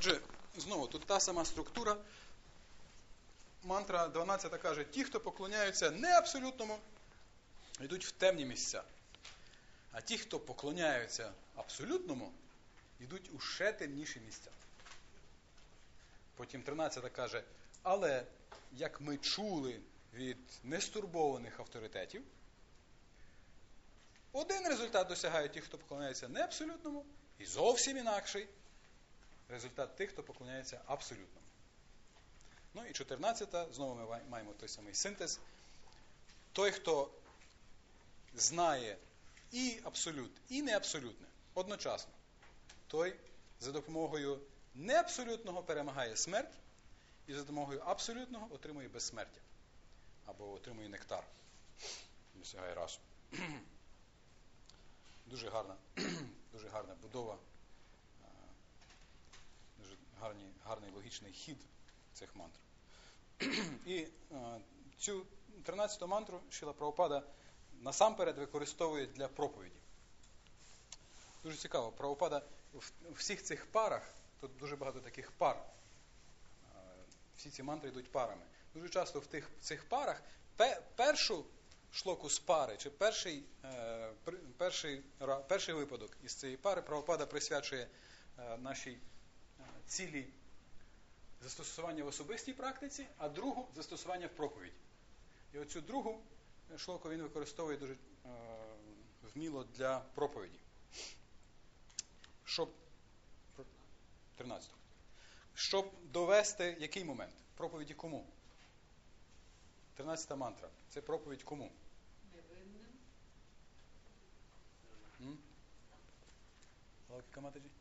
Отже, знову тут та сама структура. Мантра 12 каже, ті, хто поклоняються не абсолютному, йдуть в темні місця. А ті, хто поклоняються абсолютному, йдуть у ще темніші місця. Потім 13 каже, але як ми чули від нестурбованих авторитетів, один результат досягають ті, хто поклоняється не абсолютному, і зовсім інакший результат тих, хто поклоняється абсолютному. Ну і 14, знову ми маємо той самий синтез. Той, хто знає і абсолют, і неабсолютне одночасно, той за допомогою неабсолютного перемагає смерть, і за допомогою абсолютного отримує безсмертя. Або отримує нектар. Досягає расу. Дуже гарна, дуже гарна будова, дуже гарний, логічний хід цих мантр. І цю 13-ту мантру Шіла Правопада насамперед використовує для проповіді. Дуже цікаво, Правопада в всіх цих парах, тут дуже багато таких пар. Всі ці мантри йдуть парами. Дуже часто в тих цих парах першу шлоку з пари, чи перший е, перший, перший випадок із цієї пари правопада присвячує е, нашій е, цілі застосування в особистій практиці, а другу застосування в проповіді. І оцю другу шлоку він використовує дуже вміло для проповіді. Щоб 13. Щоб довести який момент? Проповіді кому? 13 мантра. Це проповідь кому? Невинним. Логіка Матаджі?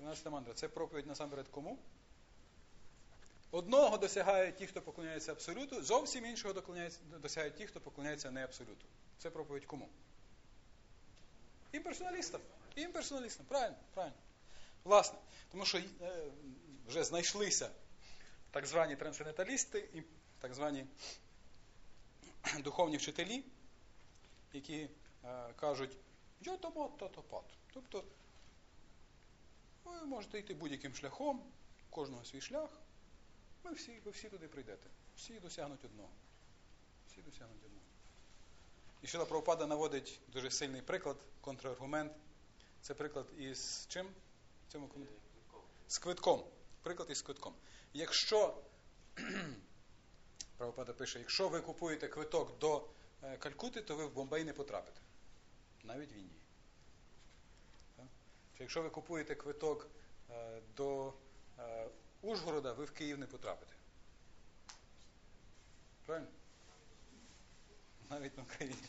13 мантра. Це проповідь насамперед кому? Одного досягають ті, хто поклоняється абсолюту, зовсім іншого досягають ті, хто поклоняється не абсолюту. Це проповідь кому? Імперсоналістам. Імперсоналістам. Правильно, правильно. Власне, тому що е, вже знайшлися так звані трансценденталісти і так звані духовні вчителі, які е, кажуть, йотомот тотопат. Тобто ви можете йти будь-яким шляхом, кожного свій шлях, ви всі, ви всі туди прийдете. Всі досягнуть одного. Всі досягнуть одного. І Шила Правопада наводить дуже сильний приклад, контраргумент. Це приклад із чим? Цьому? З квитком. Приклад із квитком. Якщо Правопада пише, якщо ви купуєте квиток до е, Калькути, то ви в Бомбей не потрапите. Навіть в Індії. Чи якщо ви купуєте квиток е, до е, Ужгорода, ви в Київ не потрапите. Правильно? Навіть на Україні.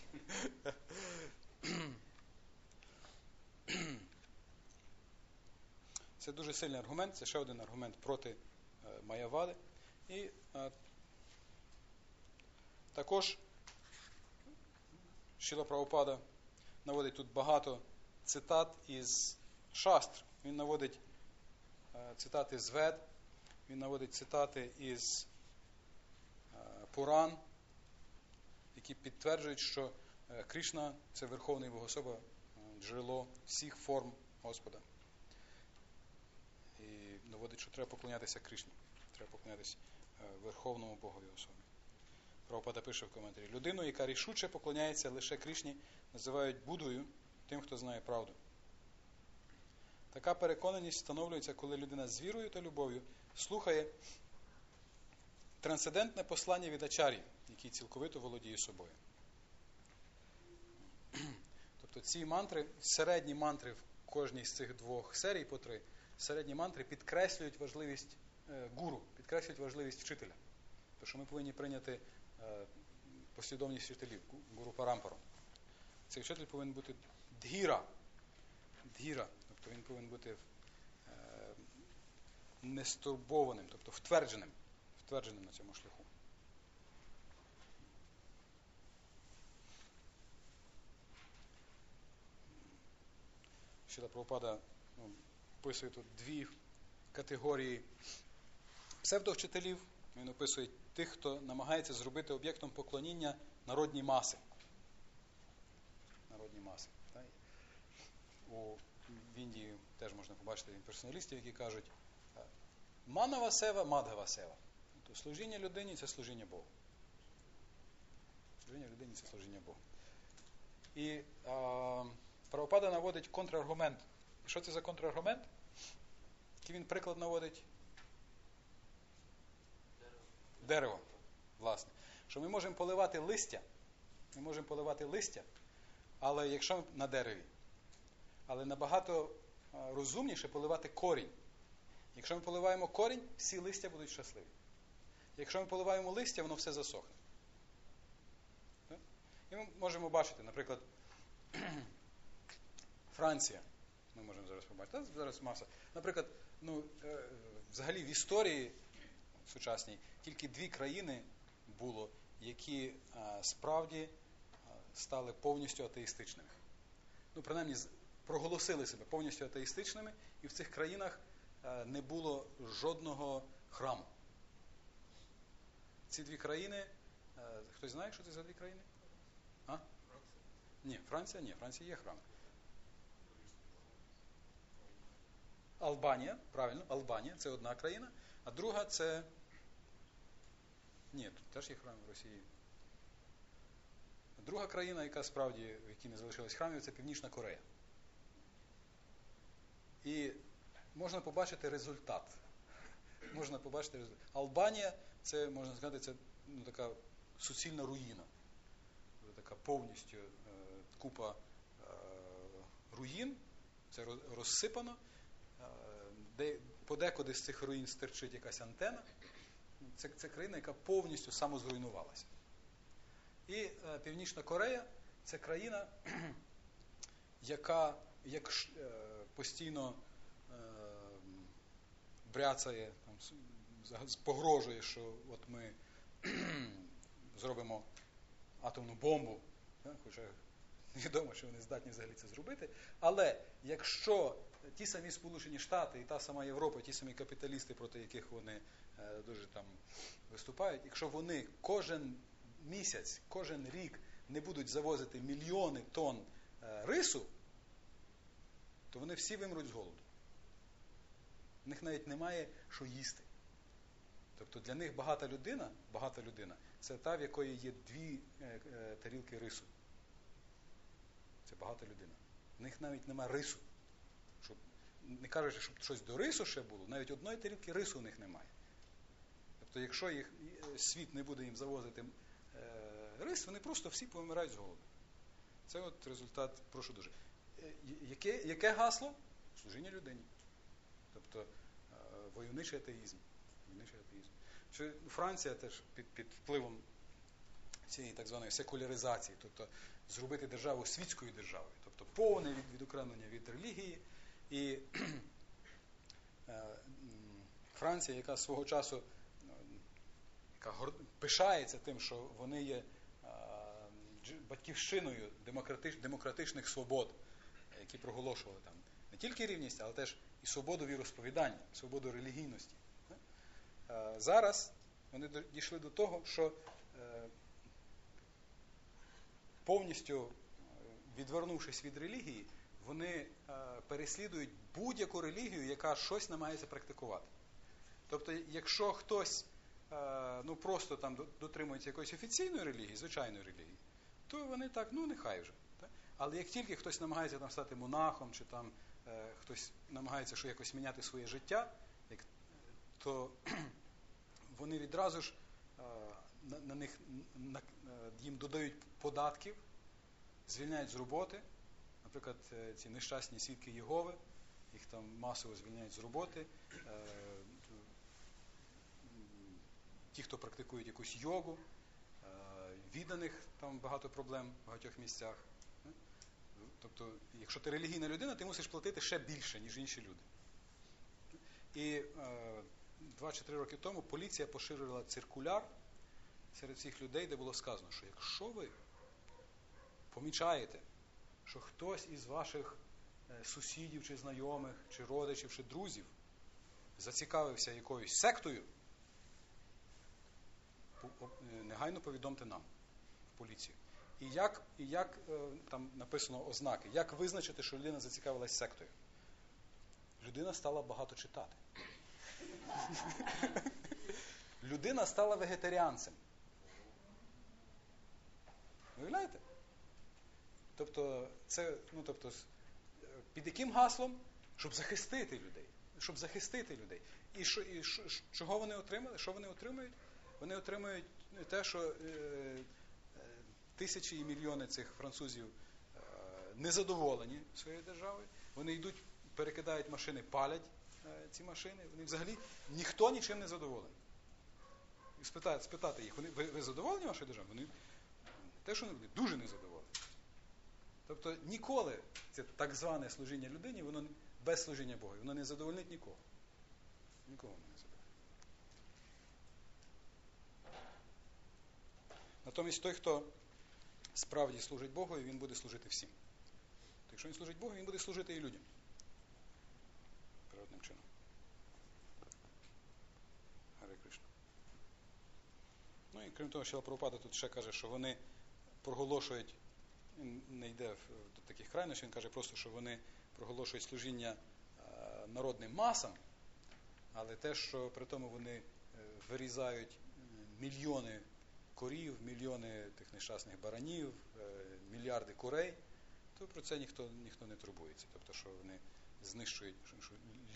Це дуже сильний аргумент, це ще один аргумент проти е, Маявади. І також Шіла Правопада наводить тут багато цитат із шастр. Він наводить е, цитати з Вед, він наводить цитати із е, Пуран, які підтверджують, що е, Кришна це Верховний Богособа, джерело всіх форм Господа. І доводить, що треба поклонятися Кришні, треба поклонятися Верховному Богові особі. Правопада пише в коментарі: людину, яка рішуче поклоняється лише Кришні, називають Будою тим, хто знає правду. Така переконаність встановлюється, коли людина з вірою та любов'ю слухає трансцендентне послання від Ачарі, який цілковито володіє собою. Тобто ці мантри, середні мантри в кожній з цих двох серій по три, середні мантри підкреслюють важливість е, гуру, підкреслюють важливість вчителя. Тому що ми повинні прийняти е, послідовність вчителів, гуру Парампару. Цей вчитель повинен бути дгіра. Дгіра, тобто він повинен бути е, нестурбованим, тобто втвердженим, втвердженим на цьому шляху. Щодо Правопада ну, описує тут дві категорії псевдовчителів. Він описує тих, хто намагається зробити об'єктом поклоніння народні маси. Народні маси. у в Індії теж можна побачити імперсоналістів, які кажуть е, манава сева, мадгава сева. Тобто служіння людині це служіння Богу. Служіння людині це служіння Богу. І а, Правопада наводить контраргумент. Що це за контраргумент? Який він приклад наводить? Дерево, власне. Що ми можемо поливати листя, ми можемо поливати листя, але якщо на дереві, але набагато розумніше поливати корінь. Якщо ми поливаємо корінь, всі листя будуть щасливі. Якщо ми поливаємо листя, воно все засохне. І ми можемо бачити, наприклад, Франція. Ми можемо зараз побачити. Зараз маса. Наприклад, ну, е, взагалі в історії сучасній тільки дві країни було, які справді стали повністю атеїстичними. Ну, принаймні, проголосили себе повністю атеїстичними, і в цих країнах не було жодного храму. Ці дві країни. Хтось знає, що це за дві країни? А? Ні, Франція, ні, Франція є храм. Албанія, правильно, Албанія це одна країна, а друга це. Ні, тут теж є храм в Росії. Друга країна, яка справді, в якій не залишилось храмів, це Північна Корея. І можна побачити результат. Можна побачити результат. Албанія це, можна сказати, це ну, така суцільна руїна. Така повністю е, купа е, руїн, це розсипано. Е, де, подекуди з цих руїн стерчить якась антена. Це, це країна, яка повністю самозруйнувалася. І е, Північна Корея це країна, яка як е, постійно е, бряцає, там, погрожує, що от ми зробимо атомну бомбу, хоча невідомо, що вони здатні взагалі це зробити. Але якщо ті самі Сполучені Штати і та сама Європа, ті самі капіталісти, проти яких вони е, дуже там виступають, якщо вони кожен місяць, кожен рік не будуть завозити мільйони тонн е, рису, то вони всі вимруть з голоду. В них навіть немає що їсти. Тобто для них багата людина, багата людина це та, в якої є дві е, тарілки рису. Це багата людина. В них навіть немає рису не кажучи, щоб щось до рису ще було, навіть одної тарілки рису у них немає. Тобто, якщо їх е, світ не буде їм завозити е, рис, вони просто всі помирають з голоду. Це от результат, прошу дуже. Е, яке яке гасло? Служіння людині. Тобто войовничий атеїзм. Войовничий атеїзм. Що Франція теж під, під впливом цієї так званої секуляризації, тобто зробити державу світською державою, тобто повне від, відокремлення від релігії. І е, Франція, яка свого часу яка пишається тим, що вони є е, батьківщиною демократич, демократичних свобод, які проголошували там не тільки рівність, але теж і свободу віросповідання, свободу релігійності. Е, зараз вони дійшли до того, що повністю відвернувшись від релігії, вони е, переслідують будь-яку релігію, яка щось намагається практикувати. Тобто, якщо хтось е, ну, просто там дотримується якоїсь офіційної релігії, звичайної релігії, то вони так, ну нехай вже. Але як тільки хтось намагається там стати монахом, чи там е, хтось намагається що якось міняти своє життя, як, то вони відразу ж е, на, на них на, е, їм додають податків, звільняють з роботи. Наприклад, е, ці нещасні свідки Єгови, їх там масово звільняють з роботи. Е, ті, хто практикують якусь йогу, е, відданих там багато проблем в багатьох місцях. Тобто, якщо ти релігійна людина, ти мусиш платити ще більше, ніж інші люди. І два чи три роки тому поліція поширила циркуляр серед всіх людей, де було сказано, що якщо ви помічаєте, що хтось із ваших е, сусідів, чи знайомих, чи родичів, чи друзів зацікавився якоюсь сектою, е, негайно повідомте нам в поліцію. І як і як е, там написано ознаки, як визначити, що людина зацікавилась сектою? Людина стала багато читати. Людина стала вегетаріанцем. Уявляєте? Тобто, це, ну, тобто, під яким гаслом? Щоб захистити людей. Щоб захистити людей. І що, і що, чого вони отримали? Що вони отримують? Вони отримують те, що е, тисячі і мільйони цих французів е, незадоволені своєю державою. Вони йдуть, перекидають машини, палять е, ці машини. Вони взагалі ніхто нічим не задоволений. Спитати, спитати їх, вони, ви, ви задоволені вашою державою? Вони те, що вони дуже незадоволені. Тобто ніколи це так зване служіння людині, воно без служіння Богу, воно не задовольнить нікого. Нікого не задовольнить. Натомість той, хто справді служить Богу, він буде служити всім. То Якщо він служить Богу, він буде служити і людям. Природним чином. Гаре Кришна. Ну і крім того, Шіла Прабхупада тут ще каже, що вони проголошують, він не йде до таких крайнощів, він каже просто, що вони проголошують служіння народним масам, але те, що при тому вони е, вирізають мільйони корів, мільйони тих нещасних баранів, е, мільярди курей, то про це ніхто ніхто не турбується. Тобто, що вони знищують, що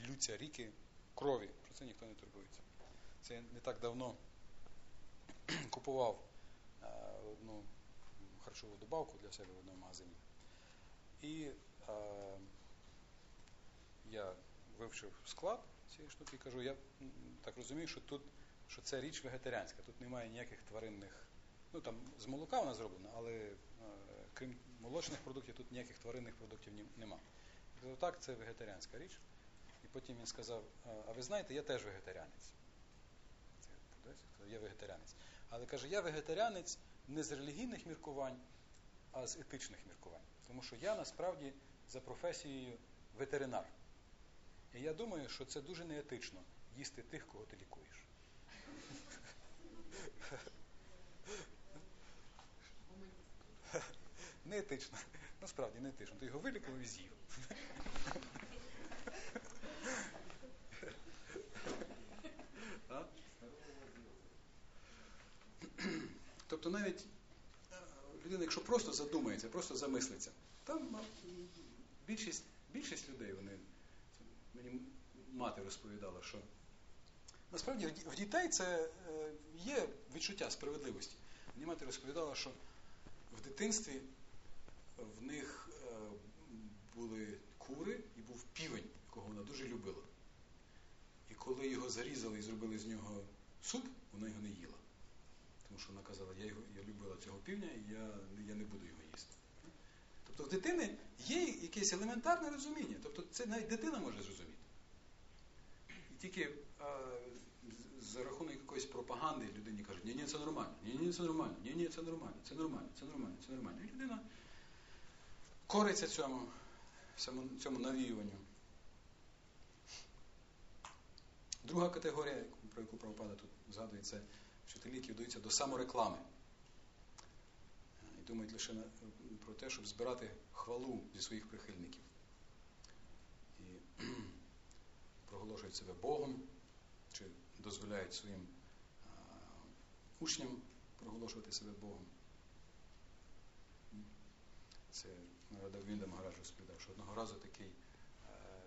лються ріки крові, про це ніхто не турбується. Це не так давно купував е, одну харчову добавку для себе в одному магазині. І е, я вивчив склад цієї штуки і кажу, я так розумію, що тут що це річ вегетаріанська, тут немає ніяких тваринних, ну там з молока вона зроблена, але е, крім молочних продуктів, тут ніяких тваринних продуктів нема. кажу, так, це вегетаріанська річ. І потім він сказав, а ви знаєте, я теж вегетаріанець. Я вегетаріанець. Але каже, я вегетаріанець не з релігійних міркувань, а з етичних міркувань. Тому що я насправді за професією ветеринар. І я думаю, що це дуже неетично їсти тих, кого ти лікуєш. Не етично. Насправді не етично. Ти його вилікував і з'їв. Тобто навіть е, людина, якщо просто задумається, просто замислиться, там більшість більшість людей, вони мені мати розповідала, що насправді в дітей це е, є відчуття справедливості. Мені мати розповідала, що в дитинстві в них е, були кури і був півень, якого вона дуже любила. І коли його зарізали і зробили з нього суп, вона його не їла. Тому що вона казала, я його, я любила цього півня і я, я не буду його їсти. Тобто в дитини є якесь елементарне розуміння. Тобто це навіть дитина може зрозуміти. І тільки а, за рахунок якоїсь пропаганди людині кажуть, ні, ні, це нормально, ні, ні, це нормально, ні, ні, це нормально, це нормально, це нормально, це нормально. І людина кориться цьому, цьому, навіюванню. Друга категорія, про яку правопада тут згадує, це вчителі, які вдаються до самореклами. І думають лише про те, щоб збирати хвалу зі своїх прихильників. І проголошують себе Богом, чи дозволяють своїм учням проголошувати себе Богом. Це Радавінда Магарадж розповідав, що одного разу такий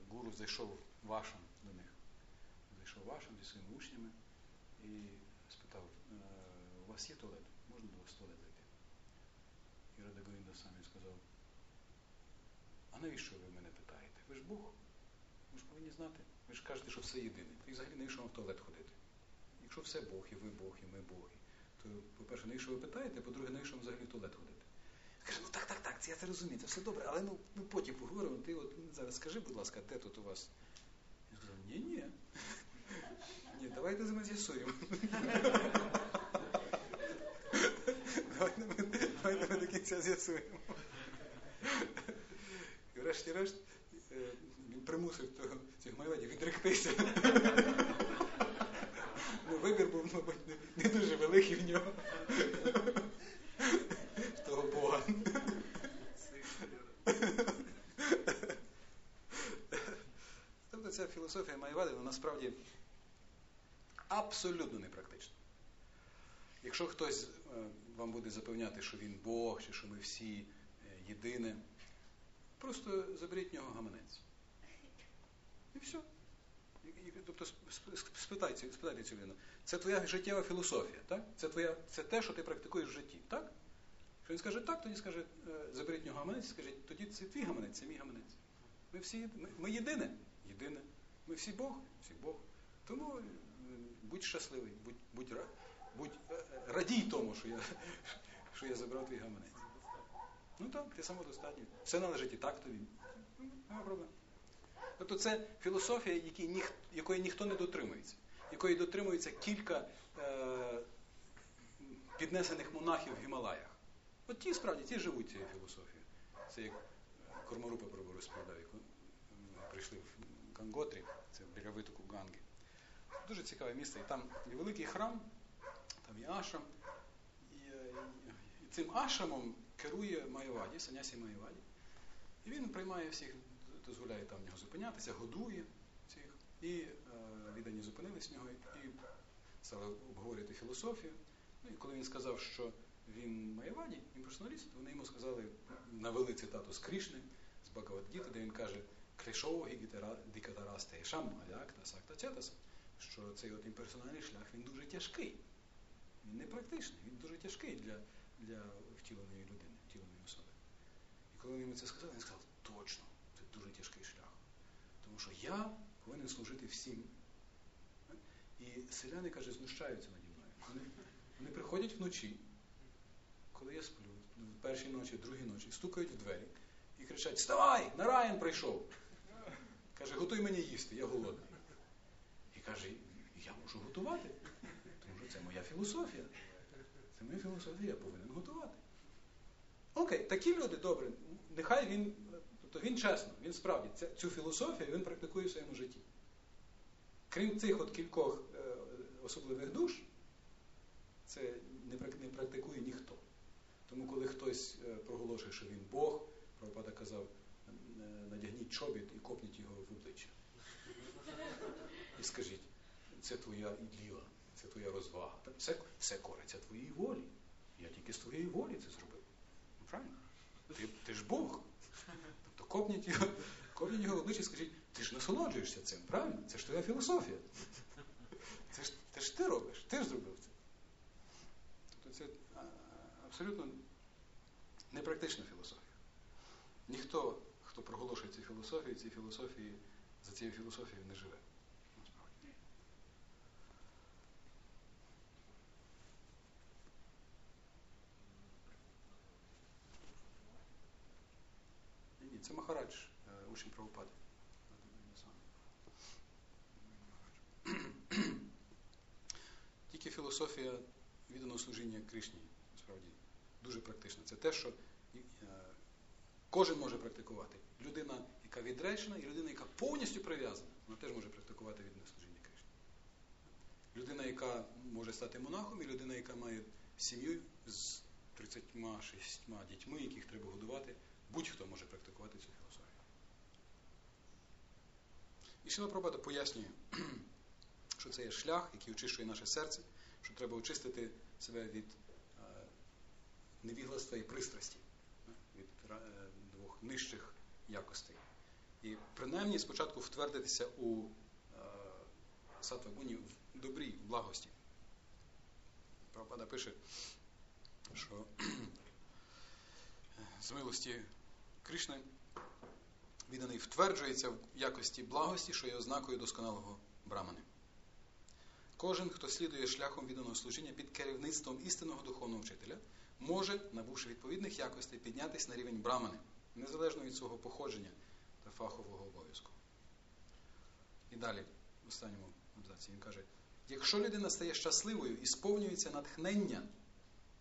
гуру зайшов вашим до них. Зайшов вашим зі своїми учнями і спитав, у вас є туалет? Можна до вас туалет зайти? І Радавінда сам сказав, а навіщо ви мене питаєте? Ви ж Бог? Ви ж повинні знати. Ви ж кажете, що все єдине. І взагалі навіщо вам в туалет ходити? Якщо все Бог, і ви Бог, і ми Боги, то, по-перше, навіщо ви питаєте, по-друге, навіщо вам взагалі в туалет ходити? Каже, ну так, так, так, це я це розумію, це все добре, але ну, ну потім поговоримо, ти от зараз скажи, будь ласка, де тут у вас? Я сказав, ні, ні. Давайте ми з'ясуємо. Давайте ми, ми до кінця з'ясуємо. І врешті-решт він примусив того, цих майведів відректися. ну, Вибір був, мабуть, не дуже великий в нього. Того Бога. Тобто ця філософія Майвади, вона насправді абсолютно непрактична. Якщо хтось е, вам буде запевняти, що він Бог, чи що ми всі е, єдине, просто заберіть в нього гаманець. І все. Тобто спитайте, спитайте цю людину. Це твоя життєва філософія, так? Це твоя, це те, що ти практикуєш в житті, так? Якщо він скаже так, тоді скаже, е, заберіть нього гаманець скажіть, тоді це твій гаманець, це мій гаманець. Ми всі ми, ми єдине, єдине. Ми всі Бог, всі Бог. Тому будь щасливий, будь будь, будь радій тому, що я що я забрав твій гаманець. Ну так, ти самодостатній. Все належить і так тобі. Проблем. Тобто це філософія, якій ніх, якої ніхто не дотримується, якої дотримується кілька е, піднесених монахів в Гімалаях. От ті справді ті живуть цією філософією. Це як Корморупа розповідав, як прийшли в Ганготрі, це біля витоку Ганги. Дуже цікаве місце. І там є великий храм, там є ашрам. І, і, і цим ашрамом керує Маяваді, Санясі Маяваді. І він приймає всіх, дозволяє там в нього зупинятися, годує всіх. І е, віддані зупинились в нього і стали обговорювати філософію. Ну і коли він сказав, що він Майваді, імперсоналіст, вони йому сказали, навели цитату з Крішни, з Багавадгіти, де він каже, Клішогі дікатарасте шам алякта сакта цятаса, що цей от імперсональний шлях він дуже тяжкий. Він не практичний, він дуже тяжкий для для втіленої людини, втіленої особи. І коли він йому це сказав, він сказав, точно, це дуже тяжкий шлях. Тому що я повинен служити всім. І селяни, каже, знущаються наді мною. Вони, вони приходять вночі, коли я сплю, першій ночі, в другій ночі, стукають в двері і кричать: Вставай! Нараєн прийшов! Каже, готуй мені їсти, я голодний. І каже, я можу готувати, тому що це моя філософія. Це моя філософія, я повинен готувати. Окей, такі люди добре, нехай він, тобто він чесно, він справді цю філософію він практикує в своєму житті. Крім цих от кількох е, особливих душ, це не практикує ніхто. Тому коли хтось е, проголошує, що він Бог, Прабхупада казав, надягніть чобіт і копніть його в обличчя. І скажіть, це твоя іділа, це твоя розвага. Все, все кориться твоїй волі. Я тільки з твоєї волі це зробив. Ну, правильно? Ти, ти ж Бог. Тобто копніть його, копніть його в обличчя і скажіть, ти ж насолоджуєшся цим, правильно? Це ж твоя філософія. Це ж, це ж ти робиш, ти ж зробив це. Тобто це абсолютно непрактична філософія. Ніхто, хто проголошує ці філософії, ці філософії, за цією філософією не живе. Ні, це Махарадж, учень правопади. Тільки філософія відданого служіння Кришні, насправді, дуже практична. Це те, що кожен може практикувати. Людина, яка відречена, і людина, яка повністю прив'язана, вона теж може практикувати віддане служіння Кришні. Людина, яка може стати монахом, і людина, яка має сім'ю з 36 дітьми, яких треба годувати, будь-хто може практикувати цю філософію. І Шила Прабхата пояснює, що це є шлях, який очищує наше серце, що треба очистити себе від е, невігластва і пристрасті, від е, нижчих якостей. І принаймні спочатку втвердитися у е, сатвагуні в добрій, в благості. Прабхупада пише, що з милості Кришни відданий втверджується в якості благості, що є ознакою досконалого брамани. Кожен, хто слідує шляхом відданого служіння під керівництвом істинного духовного вчителя, може, набувши відповідних якостей, піднятися на рівень брамани, незалежно від свого походження та фахового обов'язку. І далі, в останньому абзаці, він каже: якщо людина стає щасливою і сповнюється натхнення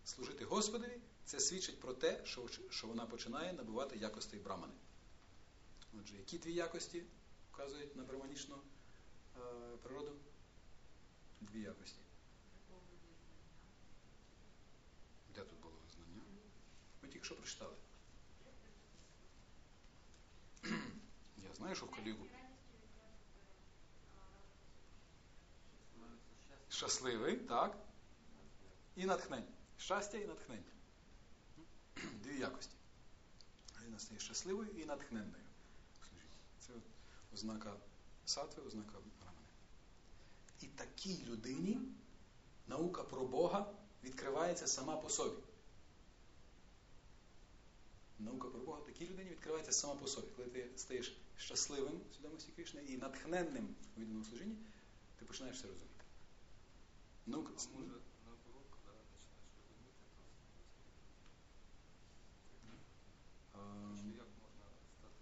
служити Господові, це свідчить про те, що вона починає набувати якостей брамани. Отже, які дві якості вказують на браманічну е, природу? Дві якості. Де тут було знання? Ми тільки що прочитали. вийшов в калігу. Щасливий, так? І натхнення. Щастя і натхнення. Дві якості. Людина стає щасливою і натхненною. Це ознака сатви, ознака брамани. І такій людині наука про Бога відкривається сама по собі. Наука про Бога такій людині відкривається сама по собі. Коли ти стаєш щасливим в свідомості Кришни і натхненним у відданому служінні, ти починаєш це розуміти. Наука, може наоборот, коли починаєш розуміти, то ем, як можна стати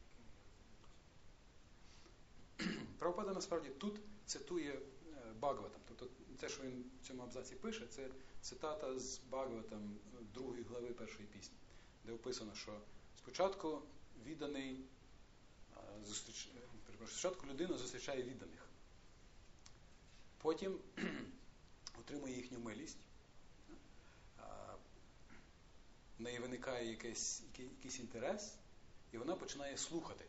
таким? Правопада насправді тут цитує е, Багаватам. Тобто те, що він в цьому абзаці пише, це цитата з Багаватам е, другої глави першої пісні, де описано, що спочатку відданий е, зустріч... е, спочатку людина зустрічає відданих, потім отримує їхню милість. е, В неї виникає якийсь, якийсь інтерес, і вона починає слухати.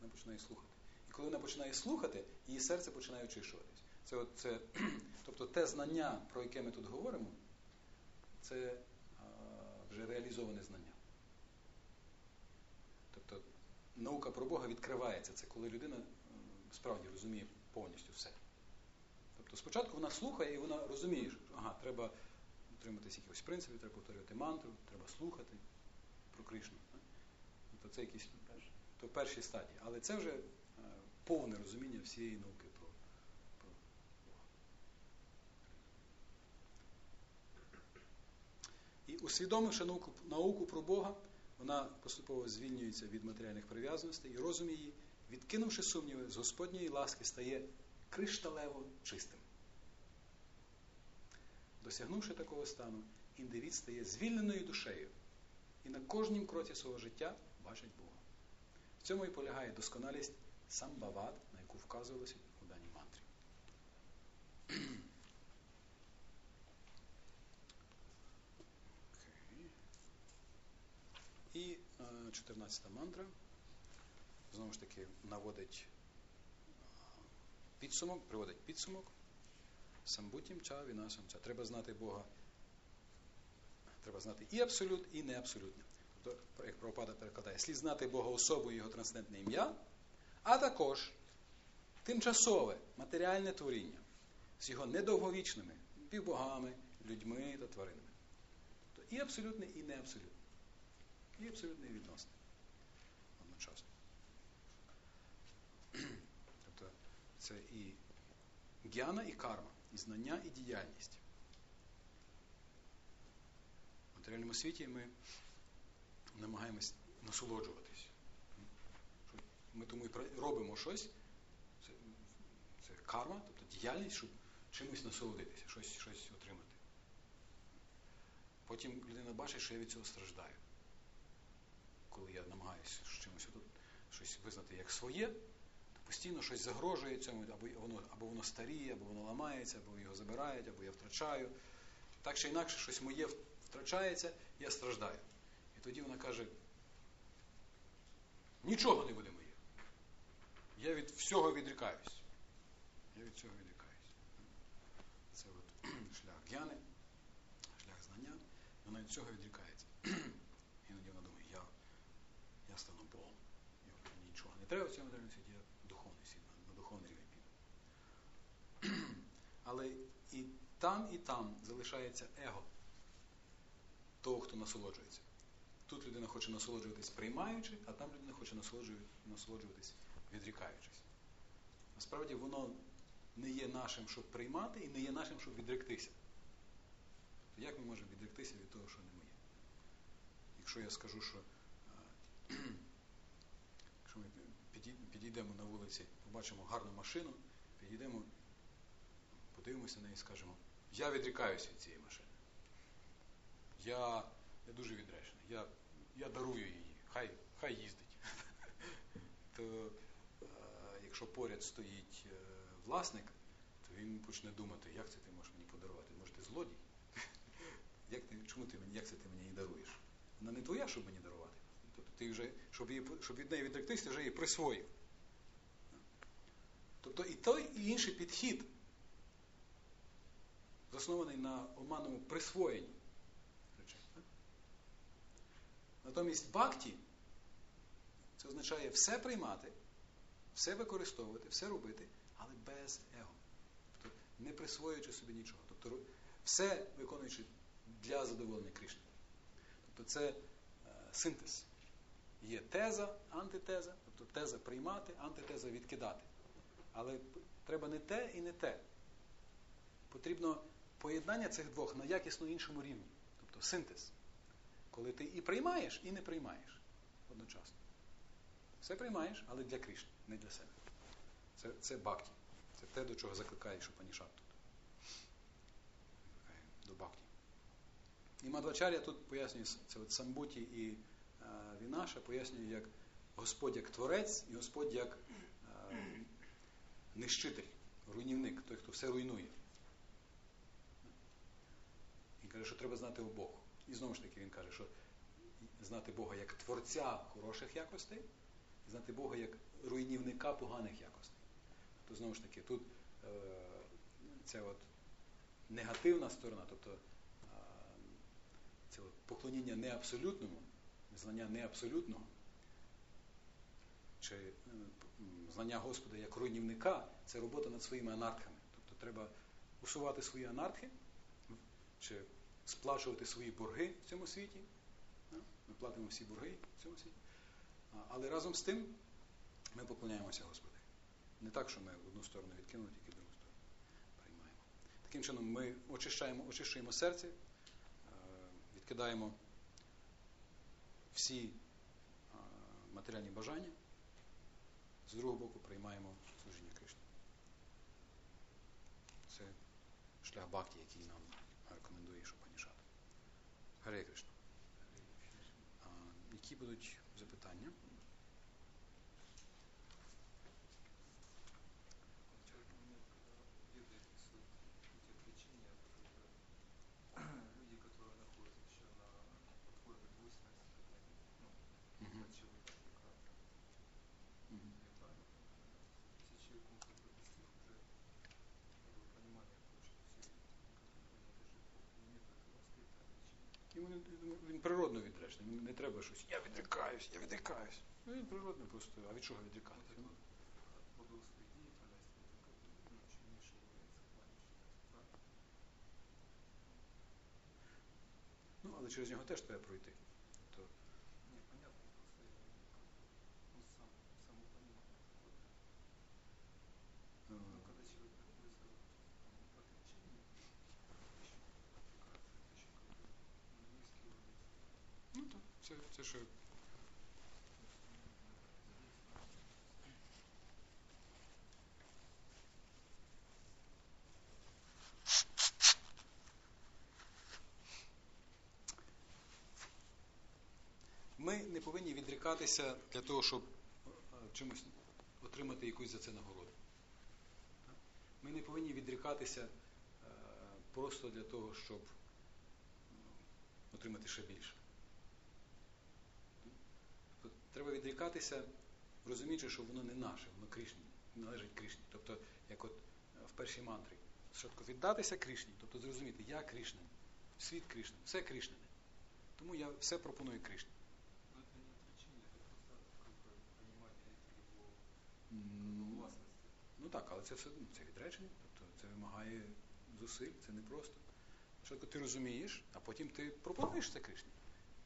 Вона починає слухати. І коли вона починає слухати, її серце починає очищуватись. Це, це, тобто те знання, про яке ми тут говоримо, це вже реалізоване знання. Тобто наука про Бога відкривається. Це коли людина справді розуміє повністю все. Тобто спочатку вона слухає і вона розуміє, що ага, треба дотриматися якихось принципів, треба повторювати мантру, треба слухати про Кришну. Тобто це якісь то перші стадії. Але це вже е, повне розуміння всієї науки про, про Бога. І усвідомивши науку, науку про Бога, вона поступово звільнюється від матеріальних прив'язаностей, і розум її, відкинувши сумніви, з Господньої ласки стає кришталево чистим. Досягнувши такого стану, індивід стає звільненою душею і на кожнім кроці свого життя бачить Бога. В цьому і полягає досконалість самбават, на яку вказувалося у даній мантрі. І е, 14 мантра знову ж таки наводить е, підсумок, приводить підсумок. Самбутім ча вінасам ча. Треба знати Бога. Треба знати і абсолют, і неабсолютне. Тобто, як Прабхупада перекладає, слід знати Бога особу і його трансцендентне ім'я, а також тимчасове матеріальне творіння з його недовговічними півбогами, людьми та тваринами. Тобто і абсолютне, і неабсолютне. І абсолютне і. Одночасно. Тобто це і гьяна, і карма, і знання, і діяльність. В матеріальному світі ми намагаємось насолоджуватись. Ми тому і робимо щось, це, це карма, тобто діяльність, щоб чимось насолодитися, щось, щось отримати. Потім людина бачить, що я від цього страждаю. Коли я намагаюся чимось отут, щось визнати як своє, то постійно щось загрожує цьому, або воно, або воно старіє, або воно ламається, або його забирають, або я втрачаю. Так чи інакше, щось моє втрачається, я страждаю. І тоді вона каже, нічого не буде моє. Я від всього відрікаюсь. Я від цього відрікаюсь. Це от шлях г'яни, шлях знання, вона від цього відрікається. Іноді вона думає, я, я стану Богом. Я, мені нічого не треба в цьому світі, я духовний світ, на, на духовний рівень піду. Але і там, і там залишається его того, хто насолоджується. Тут людина хоче насолоджуватись приймаючи, а там людина хоче насолоджуватись відрікаючись. Насправді воно не є нашим, щоб приймати, і не є нашим, щоб відректися. То як ми можемо відректися від того, що не моє? Якщо я скажу, що якщо ми підійдемо на вулиці, побачимо гарну машину, підійдемо, подивимося на неї і скажемо, я відрікаюся від цієї машини. Я, я дуже відречений. Я, я дарую її. Хай, хай їздить. То е, якщо поряд стоїть е, власник, то він почне думати, як це ти можеш мені подарувати? Може, ти злодій? Як ти, чому ти мені, як це ти мені її даруєш? Вона не твоя, щоб мені дарувати. Ти вже, щоб, її, щоб від неї відректися, ти вже її присвоїв. Тобто і той, і інший підхід заснований на оманному присвоєнні Натомість бхакті це означає все приймати, все використовувати, все робити, але без его. Тобто не присвоюючи собі нічого. Тобто все виконуючи для задоволення Кришни. Тобто це е, синтез. Є теза, антитеза, тобто теза приймати, антитеза відкидати. Але треба не те і не те. Потрібно поєднання цих двох на якісно іншому рівні. Тобто синтез. Коли ти і приймаєш, і не приймаєш одночасно. Все приймаєш, але для Кришни, не для себе. Це це бхакті. Це те, до чого закликає Шупанішат тут. До бхакті. І Мадвачар'я тут пояснює це от самбуті і е, Вінаша, пояснює як Господь як творець і Господь як нищитель, руйнівник, той, хто все руйнує. Він каже, що треба знати обох. І знову ж таки він каже, що знати Бога як творця хороших якостей, і знати Бога як руйнівника поганих якостей. То знову ж таки, тут е, ця от негативна сторона, тобто е, це от поклоніння не абсолютному, знання не абсолютного, чи е, знання Господа як руйнівника, це робота над своїми анархами. Тобто треба усувати свої анархи, чи сплачувати свої борги в цьому світі. Ми платимо всі борги в цьому світі. Але разом з тим ми поклоняємося Господу. Не так, що ми одну сторону відкинули, тільки другу сторону приймаємо. Таким чином ми очищаємо, очищуємо серце, відкидаємо всі матеріальні бажання, з другого боку приймаємо служіння Кришні. Це шлях бхакти, який нам рекомендує Шопанішат. Гаре Кришна. Які будуть запитання? не треба щось. Я відрікаюсь, я відрікаюсь. Ну, він природно просто. А від чого Вот відрікатися? это вот от плодов своей деятельности, это как бы, ну, очень низший уровень сознания считается, правильно? Ну, але через нього теж треба пройти. Це Ми не повинні відрікатися для того, щоб е, чимось отримати якусь за це нагороду. Ми не повинні відрікатися е, просто для того, щоб ну, отримати ще більше Тобто треба відрікатися, розуміючи, що воно не наше, воно Кришні, належить Кришні. Тобто, як от е, в першій мантрі, спочатку віддатися Кришні, тобто зрозуміти, я Кришнин, світ Кришнин, все Кришнине. Тому я все пропоную Кришні. Но это не отречение, это просто как бы понимание его М, властности. Ну так, але це все ну, це відречення, тобто це вимагає зусиль, це не просто. Спочатку ти розумієш, а потім ти пропонуєш це Кришні.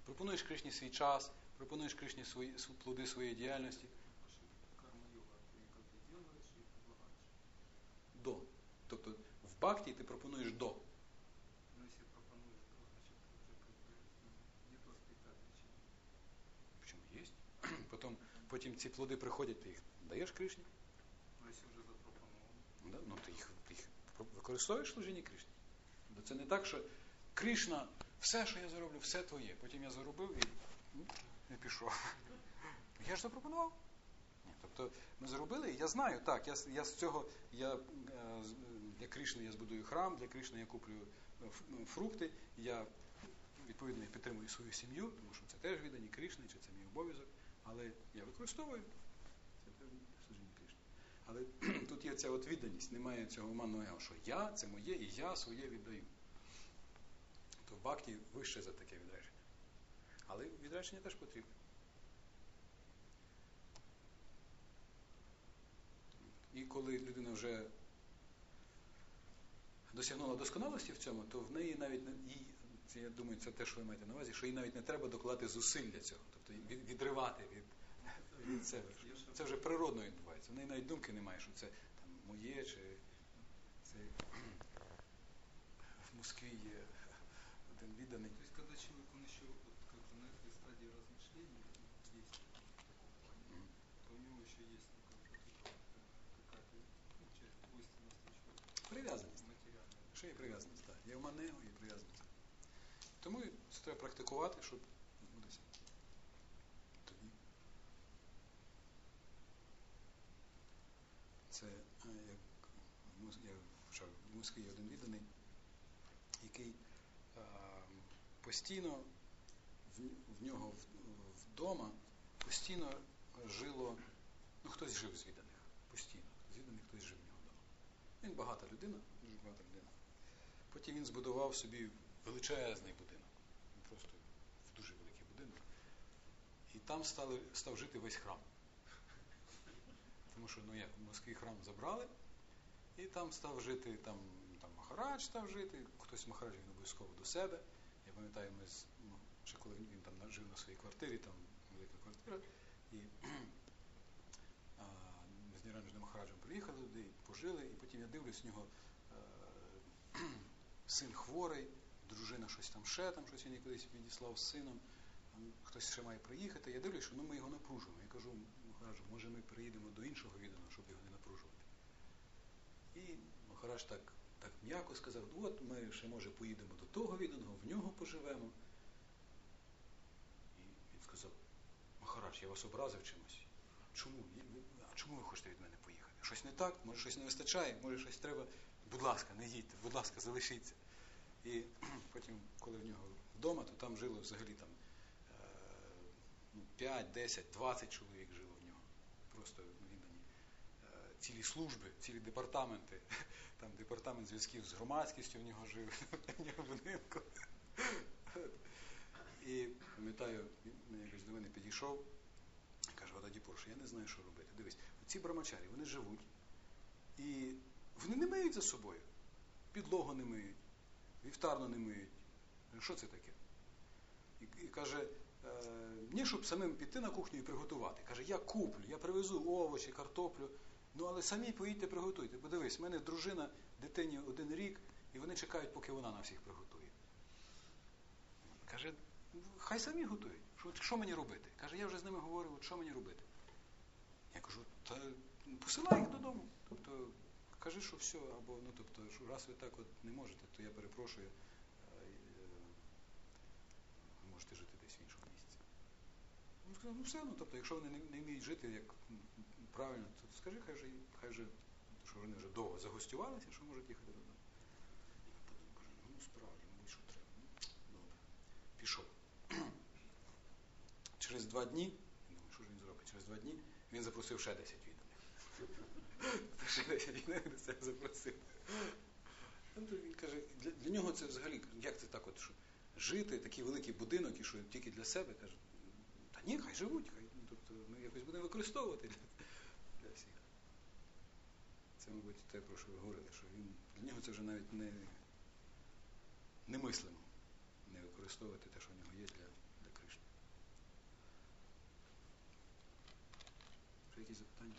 Пропонуєш Кришні свій час, пропонуєш Кришні свої св- плоди своєї діяльності Потому что карма-йога, ты как бы делаешь и предлагаешь. до. Тобто в бхакті ти пропонуєш до. Но если пропонуешь, то значит уже как бы ну, нет аспекта отречения. Чому є? Потім, потім ці плоди приходять, ти їх даєш Кришні. Но если уже запропоновано, Да? Ну, ти їх, ти їх про- використовуєш в служінні Кришні. Бо це не так, що Кришна, все, що я зароблю, все твоє. Потім я заробив і не пішов. Я ж запропонував. Ні, тобто ми заробили, і я знаю, так, я, я з цього, я, е, для Кришни я збудую храм, для Кришни я куплю е, ну, фрукти, я відповідно підтримую свою сім'ю, тому що це теж віддані Кришни, чи це мій обов'язок, але я використовую. Це служіння Кришні. Але тут є ця от відданість, немає цього оманного що я це моє і я своє віддаю. То в бхакті вище за таке відречення. Але відречення теж потрібне. І коли людина вже досягнула досконалості в цьому, то в неї навіть їй, це, я думаю, це те, що ви маєте на увазі, що їй навіть не треба докладати для цього, тобто відривати від, від себе. Це вже природно відбувається. В неї навіть думки немає, що це там моє чи це в Москві є один відданий. Прив'язаність. Ще є прив'язаність, так. Є манео, є прив'язаність. Тому це треба практикувати, щоб відбутися. Тоді. Це е, як я вчора в Москві один відданий, який е, постійно в, в нього в- вдома постійно жило, ну хтось жив з відданих, постійно. З відданих хтось жив в. Він багата людина, дуже багата людина. Потім він збудував собі величезний будинок. Просто дуже великий будинок. І там стали, став жити весь храм. Тому що ну як, в Москві храм забрали, і там став жити, там, там Махарадж став жити, хтось з Махараджа він обов'язково до себе. Я пам'ятаю, ми з, ну, ще коли він там жив на своїй квартирі, там велика квартира, і Ніранджем Махараджем приїхали туди, пожили, і потім я дивлюсь, в нього е, син хворий, дружина щось там ще, там щось він кудись відіслав з сином, хтось ще має приїхати. Я дивлюсь, що ну, ми його напружуємо. Я кажу, Махараджу, може ми приїдемо до іншого відданого, щоб його не напружувати. І Махарадж так, так м'яко сказав, «Ну, от ми ще може поїдемо до того відданого, в нього поживемо. І він сказав, Махарадж, я вас образив чимось. Чому? Чому ви хочете від мене поїхати? Щось не так, може щось не вистачає, може щось треба. Будь ласка, не їдьте, будь ласка, залишіться. І потім, коли в нього вдома, то там жило взагалі там е, ну, 5, 10, 20 чоловік жило в нього. Просто віддані. Е, Цілі служби, цілі департаменти. Там департамент зв'язків з громадськістю в нього жив, нього будинку. І пам'ятаю, він якось до мене підійшов, каже, Вададі Порше, я не знаю, що робити. Дивись, ці брамачарі, вони живуть, і вони не миють за собою. Підлогу не миють, вівтарну не миють. Що це таке? І, і каже, е, ні, щоб самим піти на кухню і приготувати. Каже, я куплю, я привезу овочі, картоплю. Ну але самі поїдьте, приготуйте. Бо дивись, в мене дружина дитині один рік, і вони чекають, поки вона на всіх приготує. Каже, хай самі готують. Що, що мені робити? Каже, я вже з ними говорив, що мені робити? Я кажу, та посилай їх додому. Тобто, кажи, що все, або ну тобто, що раз ви так от не можете, то я перепрошую, е, ви можете жити десь в іншому місці. Він сказав, ну все, ну тобто, якщо вони не, не вміють жити як правильно, то скажи, хай вже, хай вже, що вони вже довго загостювалися, що можуть їхати додому. Я подумав, кажу, ну справді, мабуть, що треба. Ну, добре. Пішов. Через два дні, я думаю, що ж він зробить? Через два дні він запросив ще 10 відданих. Ще 10 відданих до себе запросив. Ну, Він каже, для, для нього це взагалі, як це так, от, що жити, такий великий будинок, і що тільки для себе, каже, та ні, хай живуть, хай, ну, тобто ми якось будемо використовувати для, для всіх. Це, мабуть, те, про що ви говорили, що він, для нього це вже навіть не, немислимо не використовувати те, що в нього є для, для Кришни. Якісь запитання?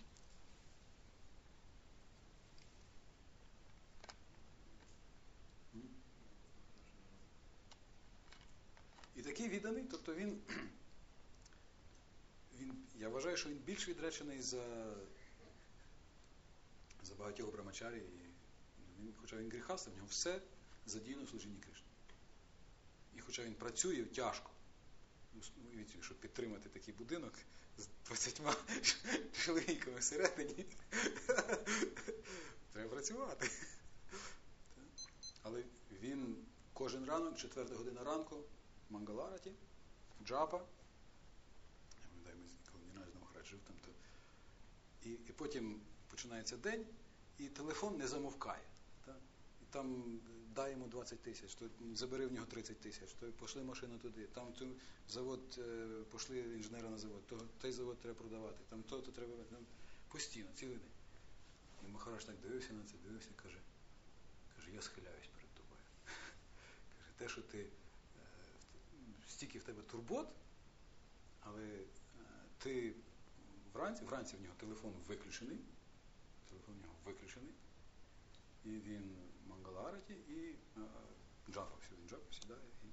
І такий відданий, тобто він, він, я вважаю, що він більш відречений за, за багатьох брамачарі. І він, хоча він гріхаста, в нього все задіяно в служінні Кришни. І хоча він працює тяжко, ну, щоб підтримати такий будинок 20 чоловіками всередині, треба працювати. Але він кожен ранок, четверта година ранку, в Мангалараті, джапа. Я пам'ятаю, з- Нінаж Махарадж жив там, то і, і потім починається день, і телефон не замовкає. Та? І там дай йому 20 тисяч, то забери в нього 30 тисяч, то пошли машину туди, там ту завод, е, пошли інженера на завод, то, той завод треба продавати, там то, то треба. Там, постійно, цілий день. І Махарадж так дивився на це, дивився і каже, каже, я схиляюсь перед тобою. Каже, те, що ти е, стільки в тебе турбот, але е, ти вранці, вранці в нього телефон виключений, телефон в нього виключений, і він мангалараті і е, джапа, він джапа сідає і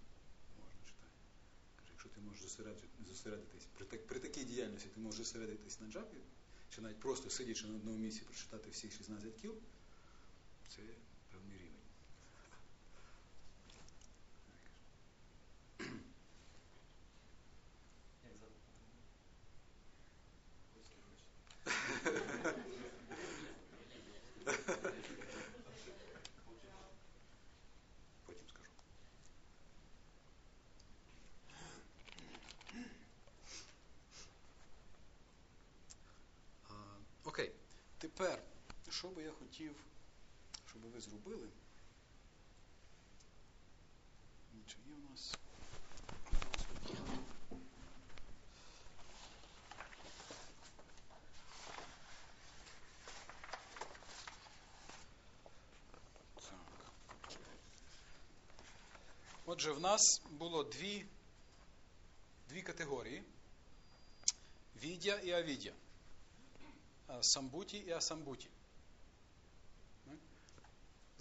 можна читати. Каже, якщо ти можеш зосередитись, при, так, при такій діяльності ти можеш зосередитись на джапі, чи навіть просто сидячи на одному місці, прочитати всі 16 кіл, це певний рівень. Як завтра? Потім скажу. А, окей. Тепер, що би я хотів, щоб ви зробили? Чи є у нас? Отже, в нас було дві, дві категорії: відя і авідя. Самбуті і асамбуті.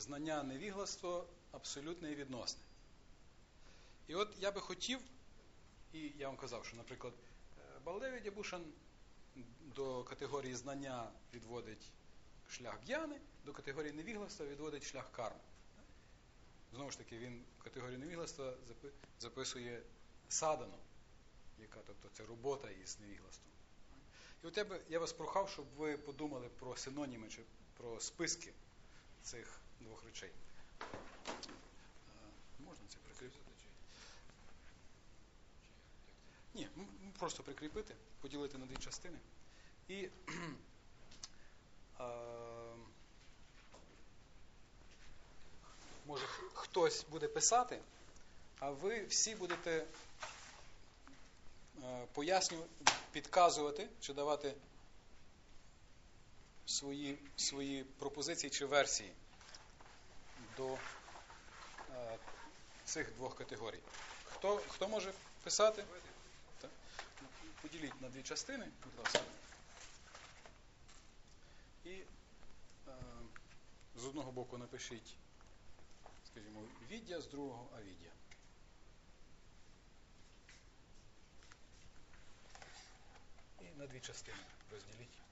Знання невігластво абсолютне і відносне. І от я би хотів, і я вам казав, що, наприклад, е, Балдеві Дябушан до категорії знання відводить шлях г'яни, до категорії невігластва відводить шлях карми. Знову ж таки, він в категорії невігластва записує садану, яка тобто це робота із невіглаством. І от я, би, я вас прохав, щоб ви подумали про синоніми чи про списки цих двох речей. Е, Можна це прикріпити? Ні, просто прикріпити, поділити на дві частини. І е, може хтось буде писати, а ви всі будете е, пояснювати, підказувати чи давати свої, свої пропозиції чи версії до е, цих двох категорій. Хто, хто може писати? Поділіть на дві частини, будь ласка. І е, з одного боку напишіть, скажімо, віддя, з другого авіддя. І на дві частини розділіть.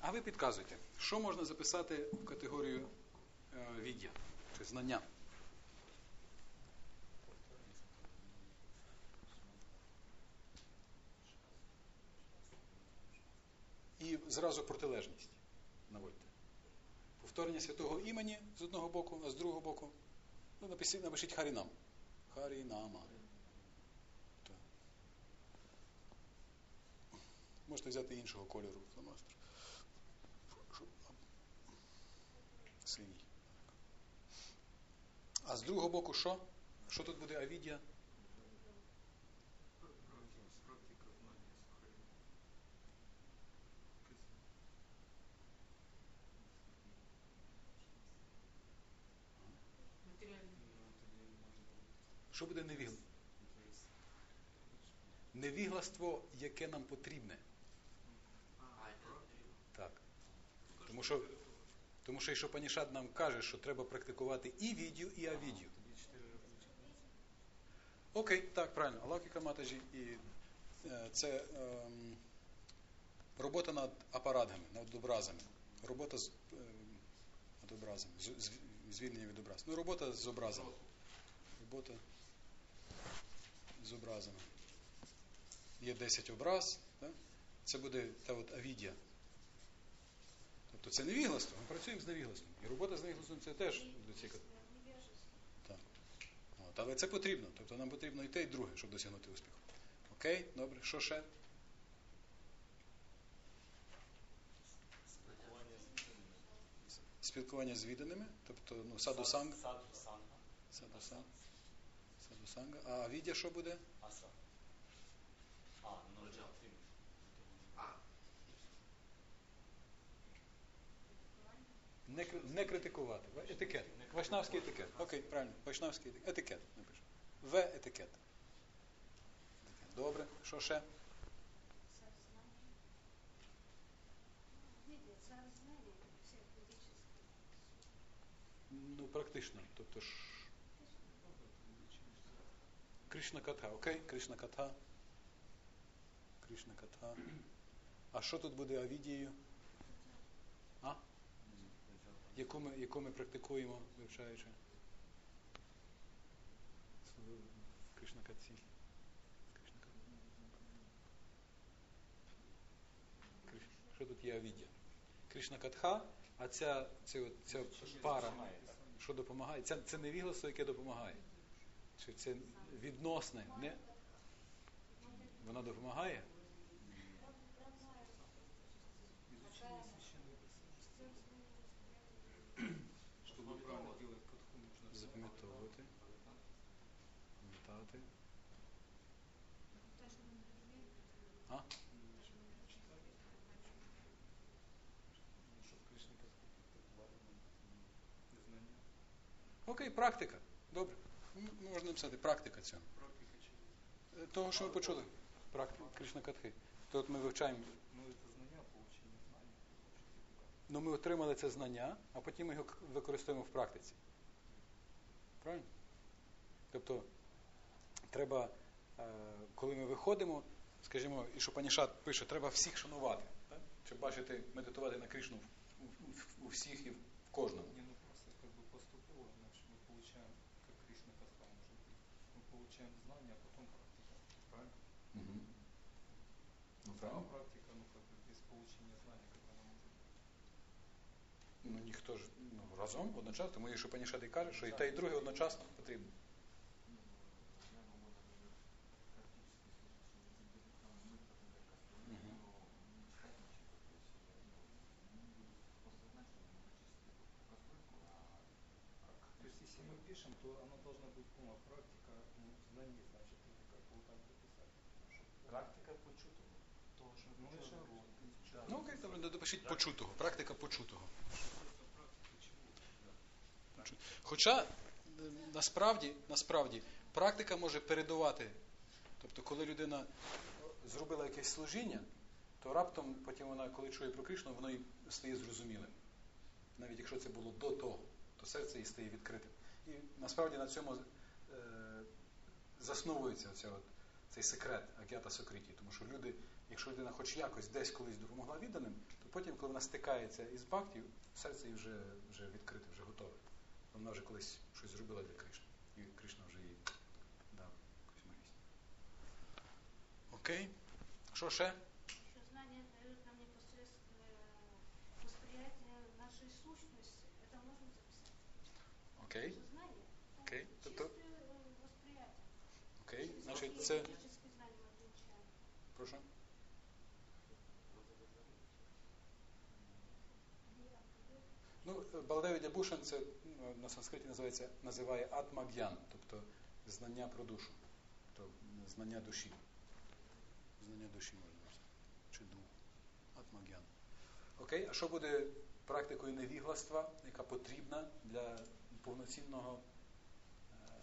А ви підказуйте, що можна записати в категорію е, віддя чи знання? І зразу протилежність наводьте. Повторення святого імені з одного боку, а з другого боку ну, напишіть, напишіть Харінам. Харінама. Можете взяти іншого кольору фломастер. Щоб- Синій. А з другого боку що? Що тут буде авідія? Що буде невігластво? Невігластво, яке нам потрібне. Так. Тому що, тому що Ішопанішад нам каже, що треба практикувати і відю, і авідю. Окей, так, правильно. Алакіка Матажі і е, це ем, робота над апаратами, над образами. Робота з ем, над образами, з, звільнення від образ. Ну, робота з образами. Робота з образами. Є 10 образ, так? це буде та от авідія. Тобто це невігластво, ми працюємо з невіглаством. І робота з невіглаством це теж до цієї Так. От, але це потрібно. Тобто нам потрібно і те, і друге, щоб досягнути успіху. Окей, добре. Що ще? Спілкування з відданими. Спілкування з відданими, тобто ну, саду санг, Саду санга. саду санга. А віддя що буде? Аса. А, ну тим. Не, не критикувати. Ва- Етикет. Вайшнавський етикет. Окей, правильно. Вайшнавський етикет. Етикет напишу. В етикет. Добре. Що ще? Ну, практично. Тобто ж. Кришна катха. Окей, Кришна катха. Кришна катха. А що тут буде авідією? Яку ми, яку ми практикуємо, вивчаючи? Кришна катці. Кришна катці. Що тут є авідія? Кришна катха, а ця, ця, ця пара, що допомагає? Це, це невігластво, яке допомагає. Чи це відносне? Не? Вона допомагає? А? Окей, практика. Добре. Можна написати практика цього. Е, Того, що ми почули. Практика Кришна Катхи. То от ми вивчаємо. Ну. Ну, ми отримали це знання, а потім ми його використовуємо в практиці. Правильно? Тобто, треба, е, коли ми виходимо, скажімо, і Шопанішат пише, треба всіх шанувати. Так? Щоб бачити, медитувати на Кришну в- в- у всіх і в кожному. Не, ну просто как бы поступово, значит, мы получаем, как Кришна Катха может быть, мы получаем знания, а потом практика. Правильно? Угу. Ну, А правильно. практика, ну как бы без получения знаний, как она может быть. Ну ніхто ж ну, разом одночасно, тому і Шопанішат і каже, що і те, і друге одночасно потрібно. если мы пишем, то оно должна быть полная практика ну, знаний, значит, или как вот так дописать. Чтоб- Практика почутого. Того, що Ну, я же говорю, Да. Ну окей, добре, допишіть почутого, практика почутого. это практика чего? Почу- Хоча е, насправді, насправді практика може передувати. Тобто, коли людина зробила якесь служіння, то раптом потім вона, коли чує про Кришну, воно їй стає зрозумілим. Навіть якщо це було до того, то серце їй стає відкритим. І насправді на цьому е, засновується оця от, цей секрет агята сокриті. Тому що люди, якщо людина хоч якось десь колись допомогла відданим, то потім, коли вона стикається із бхактію, серце їй вже, вже відкрите, вже готове. Вона вже колись щось зробила для Кришни. І Кришна вже їй дав якусь милість. Окей. Що ще? Еще знания дают нам непосредственное восприятие нашей сущности. Это можно записать? Окей. Окей. Тобто, окей. Значить, це. Прошу. Ну, Балдеві Дябушин це ну, на санскриті називається, називає атмаг'ян, тобто знання про душу, тобто знання душі. Знання душі можна написати. Чи духу. Атмаг'ян. Окей, а що буде практикою невігластва, яка потрібна для повноцінного е,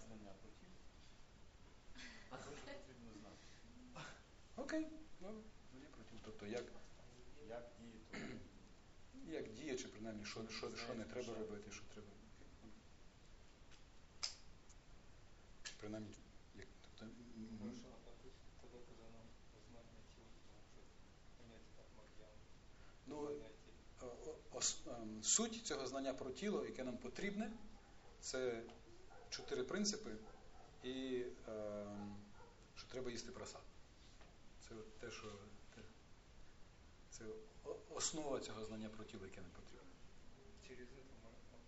Знання про тіло. А це вже потрібно знати. Окей, добре. Тобто як, Як діяти. як діє, чи принаймні що, що, що не треба робити, що треба. Принаймні, як, тобто, ну, о- ос- ем, суть цього знання про тіло, яке нам потрібне, це чотири принципи, і ем, що треба їсти просад. Це от те, що те, це основа цього знання про тіло, яке нам потрібне. Через от магьяна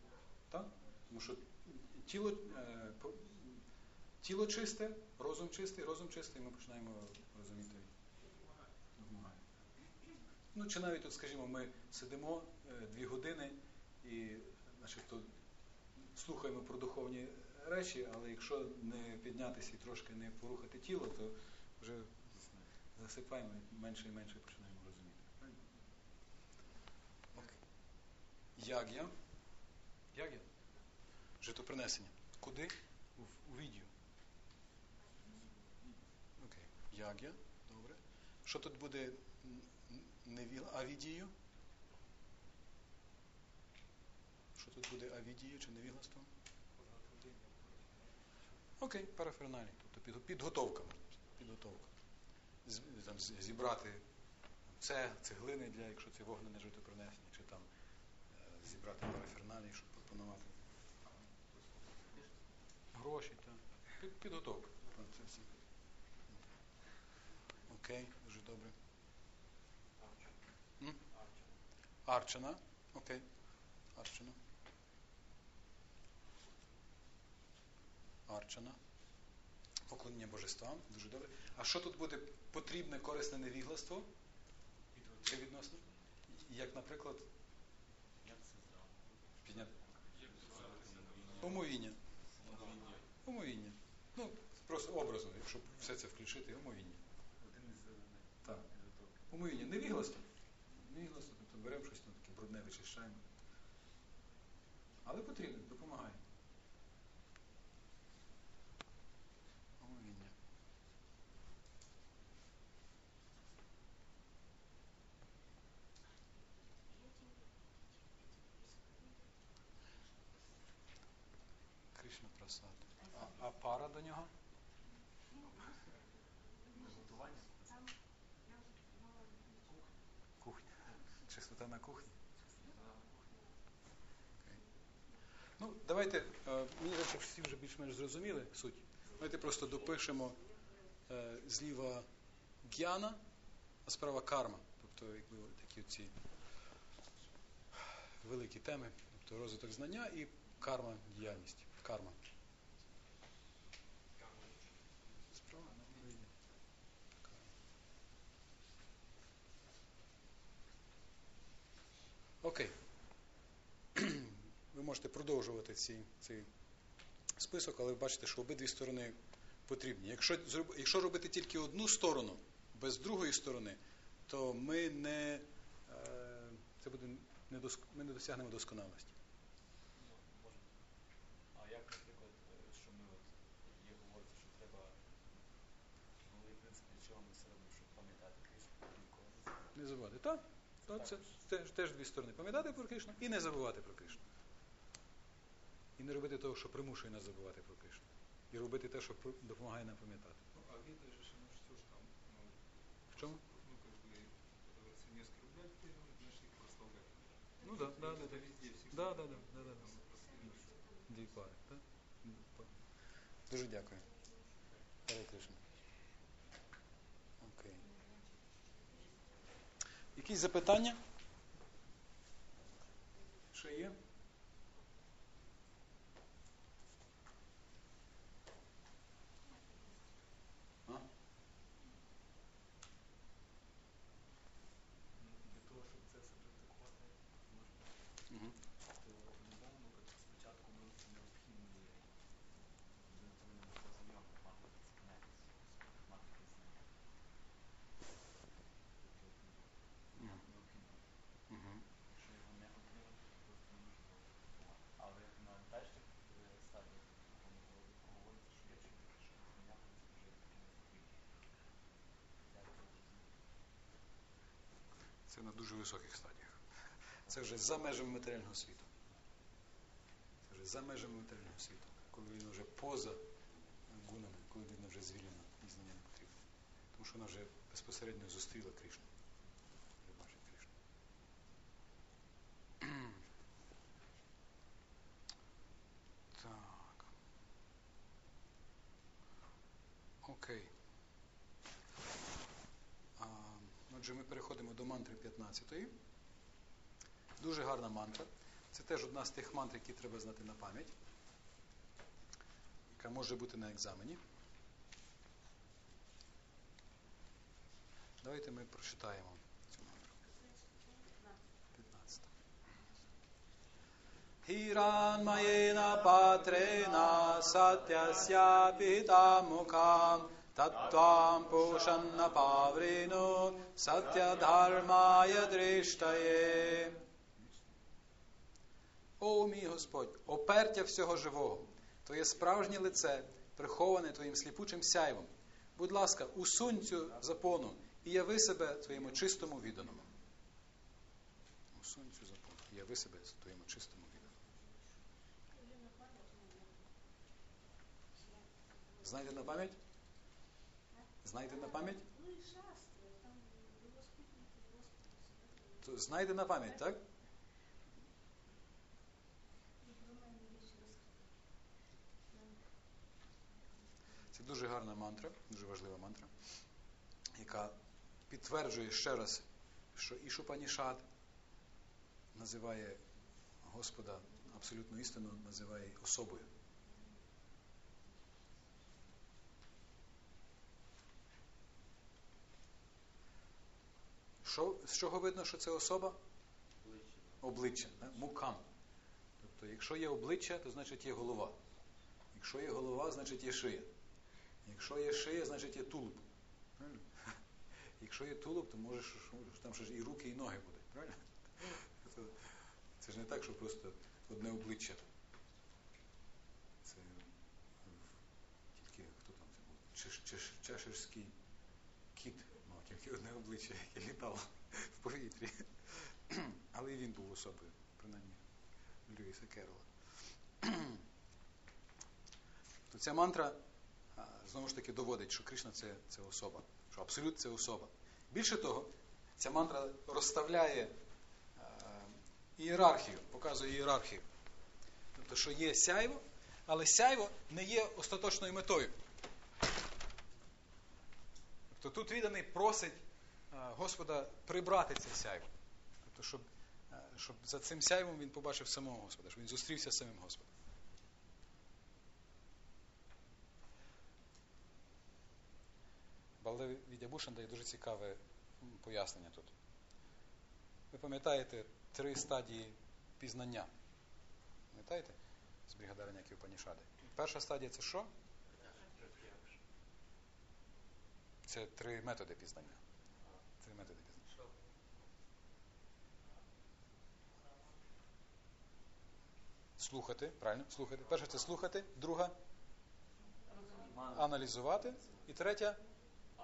получим. Так? Тому що тіло, е, тіло чисте, розум чистий, розум чистий, і ми починаємо розуміти. Допомагає. Ну, чи навіть тут, скажімо, ми сидимо е, дві години і значить, то слухаємо про духовні речі, але якщо не піднятися і трошки не порухати тіло, то вже засипаємо і менше і менше починаємо розуміти. Правильно? Окей. Яг'я. Яг'я? Житопринесення. Куди? У відео. Окей. Яг'я. Добре. Що тут буде н- н- невіл? Авідію? Що тут буде авідію чи невіглаством? Окей, параферналі. Тобто підготовка. Підготовка. Там, зібрати це, цеглини для, якщо це вогнене житопринесення, чи там е, зібрати параферналі, щоб пропонувати. Гроші, так. Під, підготовка. Це. Окей, дуже добре. М? Арчана. Окей. Арчана. Арчана. Поклоніння божествам. Дуже добре. А що тут буде потрібне корисне невігластво? Це відносно? Як, наприклад, підняти. Омовіння. Омовіння. Ну, просто образно, якщо все це включити, омовіння. Один із Так. Умиюння. Невігластво. Невігластво, тобто беремо щось ну, таке брудне, вичищаємо. Але потрібно, допомагає. Омивіння. Кришна прасад. А, а пара до нього? Приготування. Там я уже мало Кухня. Чистота на кухні. Ну, давайте, е, мені здається, всі вже більш-менш зрозуміли суть. Давайте просто допишемо е, зліва гьяна, а справа карма. Тобто, якби такі ці великі теми, тобто розвиток знання і карма діяльність. Карма. Справа вийде. Карма. Окей. Ви можете продовжувати ці, цей список, але ви бачите, що обидві сторони потрібні. Якщо, якщо робити тільки одну сторону без другої сторони, то ми не, е, це буде недоск- ми не досягнемо досконалості. Ну. А як, наприклад, е, що ми от є говориться, що треба головний принцип, для чого ми все робимо, щоб пам'ятати Кришну, ніколи не. Не забувати. Так, так це теж, теж дві сторони. Пам'ятати про Кришну і не забувати про Кришну. І не робити того, що примушує нас забувати про Кришну. І робити те, що допомагає нам пам'ятати. Ну, а же, что ну, что ж там, ну, В чому? ну, как бы, несколько рублей переводят, значит. Ну да, да, да, да. Да, да, да, да. Дві пари, так? Дуже дякую. Кришна. Якісь запитання? Ще є? А? Ну, Для того, щоб це все практикувати, можна, Угу. то по-любому, наприклад, спочатку ну, необхідно є людина повинна бути ознайомлена, мати якісь конекції, мати якісь знання. Тобто, ну, Мгм. необхідно. Угу. Якщо його не отримати, то просто неможливо практикувати. Але на перших е, стадіях духовного розвитку говориться, що якщо таке, що знання це вже таке не потрібно. Як це зрозуміти? Це на дуже високих стадіях. Це вже за межами матеріального світу. Це вже за межами матеріального світу. Коли він вже поза гунами, коли людина вже звільнена і знання не потрібно. Тому що вона вже безпосередньо зустріла Кришну. 15. Дуже гарна мантра. Це теж одна з тих мантр, які треба знати на пам'ять, яка може бути на екзамені. Давайте ми прочитаємо цю мантру. 15. Хіран маєна патрена сатяся питамукам pavrino satya dharmaya drishtaye. О, мій Господь, опертя всього живого, Твоє справжнє лице, приховане Твоїм сліпучим сяйвом. Будь ласка, усунь цю запону і яви себе Твоєму чистому відданому. Усунь цю запону і яви себе Твоєму чистому відданому. Знаєте на пам'ять? Знаєте на пам'ять? Ну Знаєте на пам'ять, так? Це дуже гарна мантра, дуже важлива мантра, яка підтверджує ще раз, що Ішупанішат називає Господа абсолютну істину, називає особою. Що, з чого видно, що це особа? Обличчя. Мукам. Тобто, якщо є обличчя, то значить є голова. Якщо є голова, значить є шия. Якщо є шия, значить є тулуб. Якщо є тулуб, то можеш, що- там ще ж і руки, і ноги будуть. Правильно? Це, ж не так, що просто одне обличчя. Це тільки хто там це був? Чеш, чеш, чеширський кіт мав тільки одне обличчя, яке літало в повітрі. Але і він був особою, принаймні Льюіса Керрола. То ця мантра знову ж таки доводить, що Кришна це, це особа, що абсолют це особа. Більше того, ця мантра розставляє ієрархію, показує ієрархію. Тобто, що є сяйво, але сяйво не є остаточною метою. Тобто тут відданий просить Господа прибрати це сяйво. Тобто, щоб, щоб за цим сяйвом він побачив самого Господа, щоб він зустрівся з самим Господом. Балдев Відябушин дає дуже цікаве пояснення тут. Ви пам'ятаєте три стадії пізнання? Пам'ятаєте? З Бригадарення Панішади. Перша стадія це що? Це три методи пізнання. Три методи пізнання. Слухати, правильно? Слухати. Перша це слухати, друга аналізувати, і третя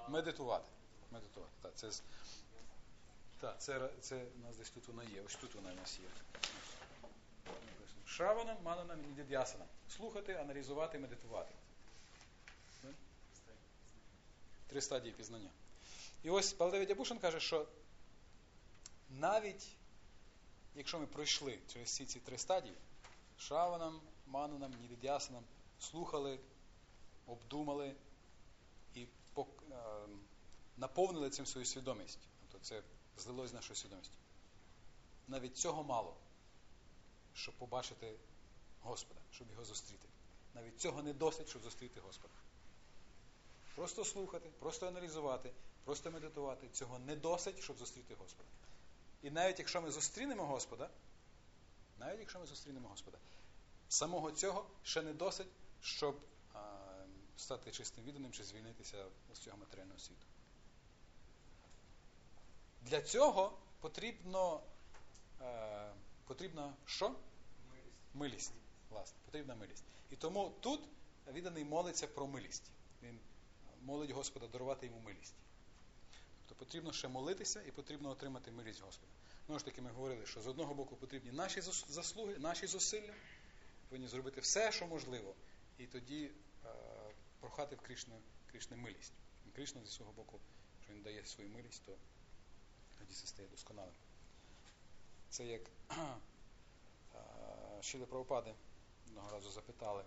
медитувати. Медитувати. Так, це, так, це, це у нас десь тут вона є. Ось тут вона у нас є. Шраванам, мананам і нідід'ясанам. Слухати, аналізувати, медитувати. Три стадії пізнання. І ось Балдеві Дябушин каже, що навіть якщо ми пройшли через всі ці три стадії, шраванам, мананам, нідидясанам, слухали, обдумали і е, наповнили цим свою свідомість. Тобто це злилось з нашою свідомістю. Навіть цього мало, щоб побачити Господа, щоб його зустріти. Навіть цього не досить, щоб зустріти Господа. Просто слухати, просто аналізувати, просто медитувати. Цього не досить, щоб зустріти Господа. І навіть якщо ми зустрінемо Господа, навіть якщо ми зустрінемо Господа, самого цього ще не досить, щоб а, стати чистим відданим чи звільнитися з цього матеріального світу. Для цього потрібно, е, потрібно що? Милість. Власне, потрібна милість. І тому тут відданий молиться про милість. Він молить Господа дарувати йому милість. Тобто потрібно ще молитися і потрібно отримати милість Господа. Знову ж таки, ми говорили, що з одного боку потрібні наші заслуги, наші зусилля, повинні зробити все, що можливо, і тоді е, прохати в Кришну, Кришне милість. І Кришна зі свого боку, що він дає свою милість, то тоді це стає досконалим. Це як е, Шіли Правопади одного разу запитали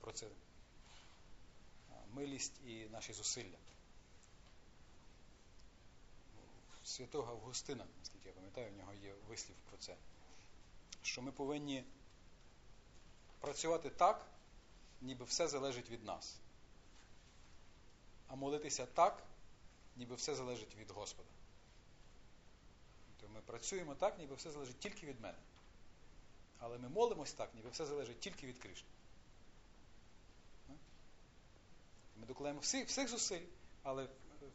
про це милість і наші зусилля. Святого Августина, наскільки я пам'ятаю, в нього є вислів про це. що ми повинні працювати так, ніби все залежить від нас. А молитися так, ніби все залежить від Господа. Тобто ми працюємо так, ніби все залежить тільки від мене. Але ми молимось так, ніби все залежить тільки від Кришни. Ми докладаємо всіх, всіх зусиль, але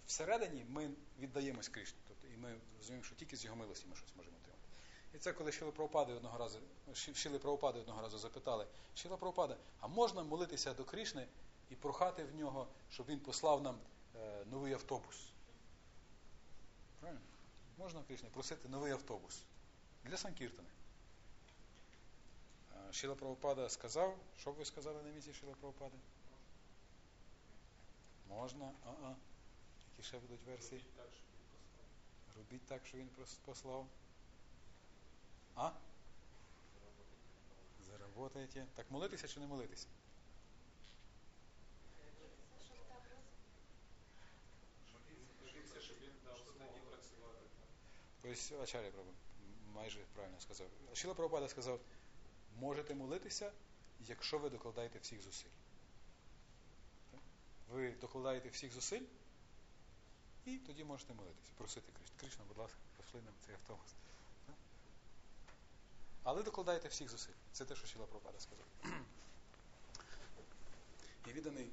всередині ми віддаємось Кришні. Тобто, і ми розуміємо, що тільки з його милості ми щось можемо отримати. І це коли Шіли Правопади одного разу, Шіли Правопади одного разу запитали, Шіла Правопада, а можна молитися до Кришни і прохати в нього, щоб він послав нам е, новий автобус? Правильно? Можна Кришні просити новий автобус для Санкіртани. Шіла Правопада сказав, що б ви сказали на місці Шіла Правопади? Можна, а-а. Які ще будуть версії? Робіть так, що він послав. А? Заработаєте. Так молитися чи не молитися? Тобто Ачаря Прабу майже правильно сказав. Шіла Прабхупада сказав, можете молитися, якщо ви докладаєте всіх зусиль. Ви докладаєте всіх зусиль, і тоді можете молитися, просити Кришна. Кришна, будь ласка, пошли нам цей автобус. Але докладайте всіх зусиль. Це те, що Шіла Пропада сказав. І відданий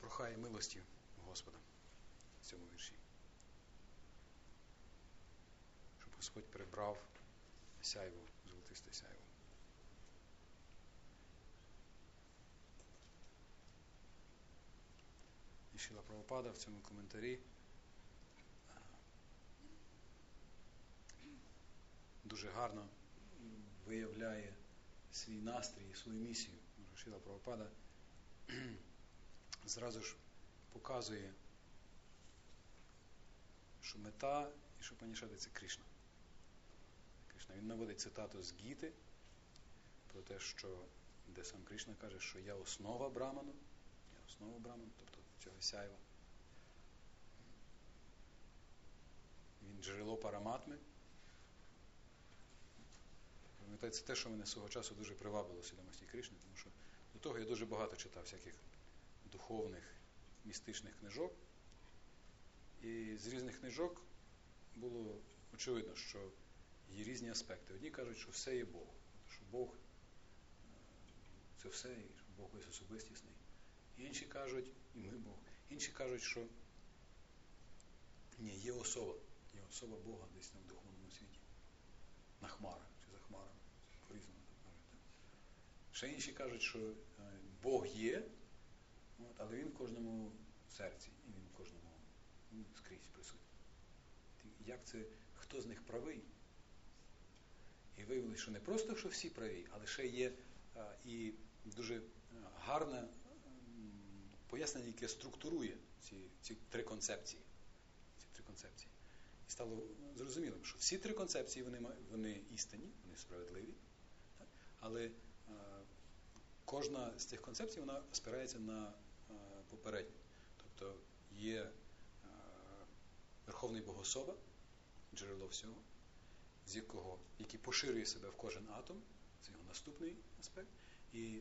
прохає милості Господа в цьому вірші. Щоб Господь прибрав сяйву, золотисте сяйво. Шіла Правопада в цьому коментарі дуже гарно виявляє свій настрій свою місію. Шіла Правопада зразу ж показує, що мета і що панішати це Кришна. Кришна. Він наводить цитату з Гіти про те, що де сам Кришна каже, що я основа Браману, я основа Браману, тобто цього сяйва. Він джерело параматми. Пам'ятаєте, це те, що мене свого часу дуже привабило свідомості Кришни, тому що до того я дуже багато читав всяких духовних, містичних книжок. І з різних книжок було очевидно, що є різні аспекти. Одні кажуть, що все є Бог, що Бог це все, і Бог весь особистісний. Інші кажуть, і ми Бог. Інші кажуть, що ні, є особа, є особа Бога десь в духовному світі. На хмарах чи за хмарами. По-різному кажуть. Ще інші кажуть, що Бог є, але він в кожному серці, і він в кожному він скрізь присутній. Як це, хто з них правий? І виявилося, що не просто, що всі праві, але ще є а, і дуже гарне пояснення, яке структурує ці, ці три концепції. Ці три концепції. І стало зрозумілим, що всі три концепції вони, вони істинні, вони справедливі, так? але а, кожна з цих концепцій вона спирається на а, попередню. Тобто є а, Верховний Богособа, джерело всього, з якого, який поширює себе в кожен атом, це його наступний аспект, і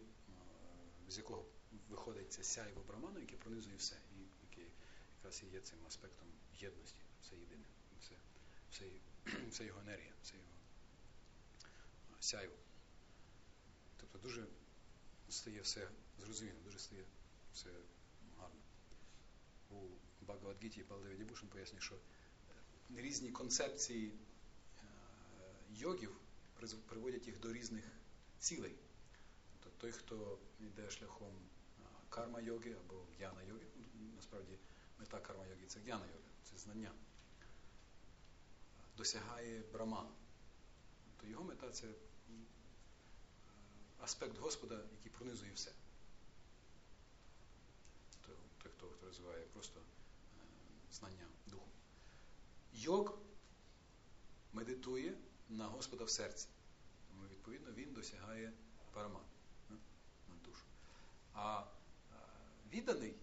з якого виходить це сяйво браману, яке пронизує все, і яке якраз і є цим аспектом єдності, все єдине, все, все, все його енергія, все його сяйво. Тобто дуже стає все зрозуміло, дуже стає все гарно. У Багавадгіті Балдеві Дібушин пояснює, що різні концепції йогів приводять їх до різних цілей. Тобто той, хто йде шляхом карма йоги або г'яна йоги, насправді мета карма йоги це г'яна йога, це знання, досягає браману. То його мета це аспект Господа, який пронизує все. Той, хто, хто розвиває просто знання духу. Йог медитує на Господа в серці. Тому, відповідно, він досягає параман на душу. А відданий,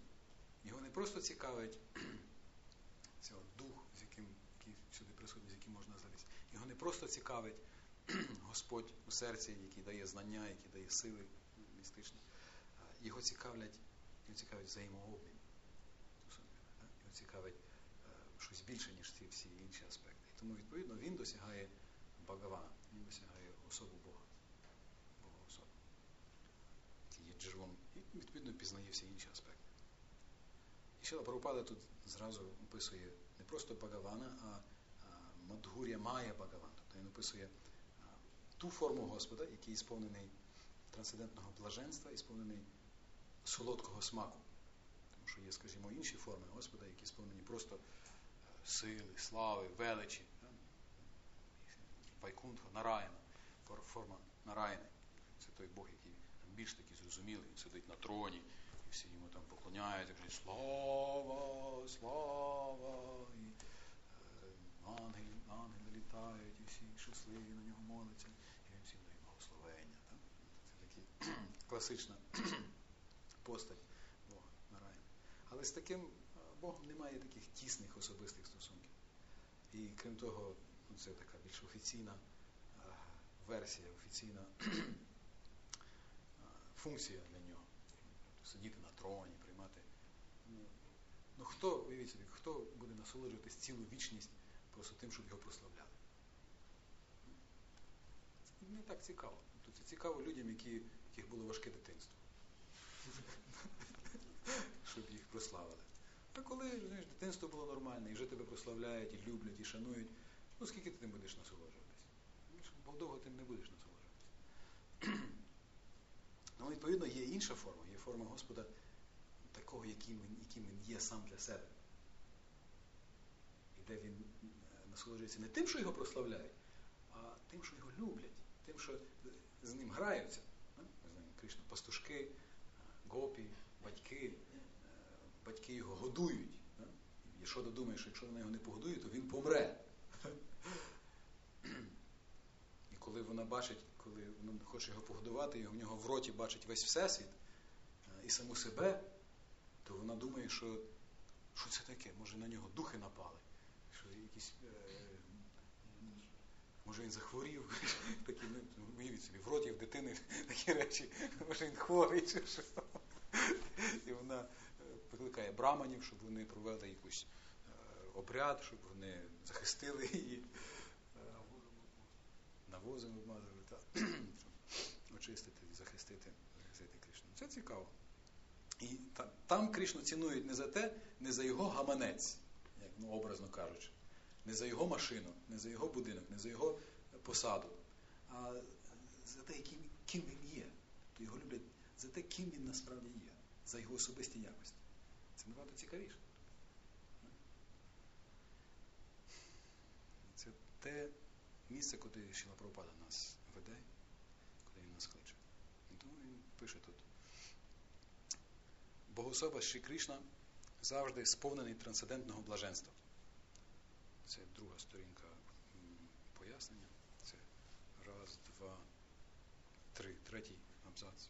його не просто цікавить цього дух, з яким, який сюди присутній, з яким можна залізти. Його не просто цікавить Господь у серці, який дає знання, який дає сили містичні. Його цікавлять, його цікавить взаємообмін. Його цікавить е, щось більше, ніж ці всі інші аспекти. І тому, відповідно, він досягає Багавана, він досягає особу Бога. Бога особу. Який є джерелом і, відповідно, пізнає всі інші аспекти. І Шила Прабхупада тут зразу описує не просто Багавана, а, Мадгур'я Майя Багаван. Тобто він описує ту форму Господа, який сповнений трансцендентного блаженства і сповнений солодкого смаку. Тому що є, скажімо, інші форми Господа, які сповнені просто е, сили, слави, величі. да? Вайкунтха, Нараяна, форма Нараяни. Це той Бог, який більш такий зрозумілий, він сидить на троні, і всі йому там поклоняються, кажуть слава, слава, і е, ангели, ангели літають, і всі щасливі на нього моляться, і він всім дає благословення. Так? Це такий класична постать Бога на Нараяни. Але з таким е, Богом немає таких тісних особистих стосунків. І крім того, ну, це така більш офіційна е, версія, офіційна функція для нього. Сидіти на троні, приймати. Ну, ну хто, уявіть собі, хто буде насолоджуватись цілу вічність просто тим, щоб його прославляли? Не так цікаво. Тобто це цікаво людям, які, яких було важке дитинство. Щоб їх прославили. А коли знаєш, дитинство було нормальне, і вже тебе прославляють, і люблять, і шанують, ну скільки ти тим будеш насолоджуватись? Ну, Бо довго тим не будеш насолоджуватись. Ну, відповідно, є інша форма, є форма Господа такого, яким він, яким він є сам для себе. І де він е, насолоджується не тим, що його прославляють, а тим, що його люблять, тим, що з ним граються. Ну, Ми знаємо, Кришна, пастушки, е, гопі, батьки, е, батьки його годують. да? І Єшода думає, що якщо вона його не погодує, то він помре. І коли вона бачить, коли вона хоче його погодувати, і в нього в роті бачить весь всесвіт е, і саму себе, то вона думає, що що це таке? Може на нього духи напали, що якісь. Е, може він захворів, такі, ну, уявіть собі, в роті в дитини такі речі, може він хворий чи що. І вона е, викликає браманів, щоб вони провели якийсь е, обряд, щоб вони захистили її. Навозом обмазали, та, очистити, захистити, захистити Кришну. Це цікаво. І там, там Кришну цінують не за те, не за його гаманець, як ну, образно кажучи, не за його машину, не за його будинок, не за його посаду, а за те, яким, ким він є. То його люблять за те, ким він насправді є, за його особисті якості. Це набагато цікавіше. Це те місце, куди Шіла Прабхупада нас веде, куди він нас кличе. І тому він пише тут. Богособа Шрі Кришна завжди сповнений трансцендентного блаженства. Це друга сторінка пояснення. Це раз, два, три, третій абзац.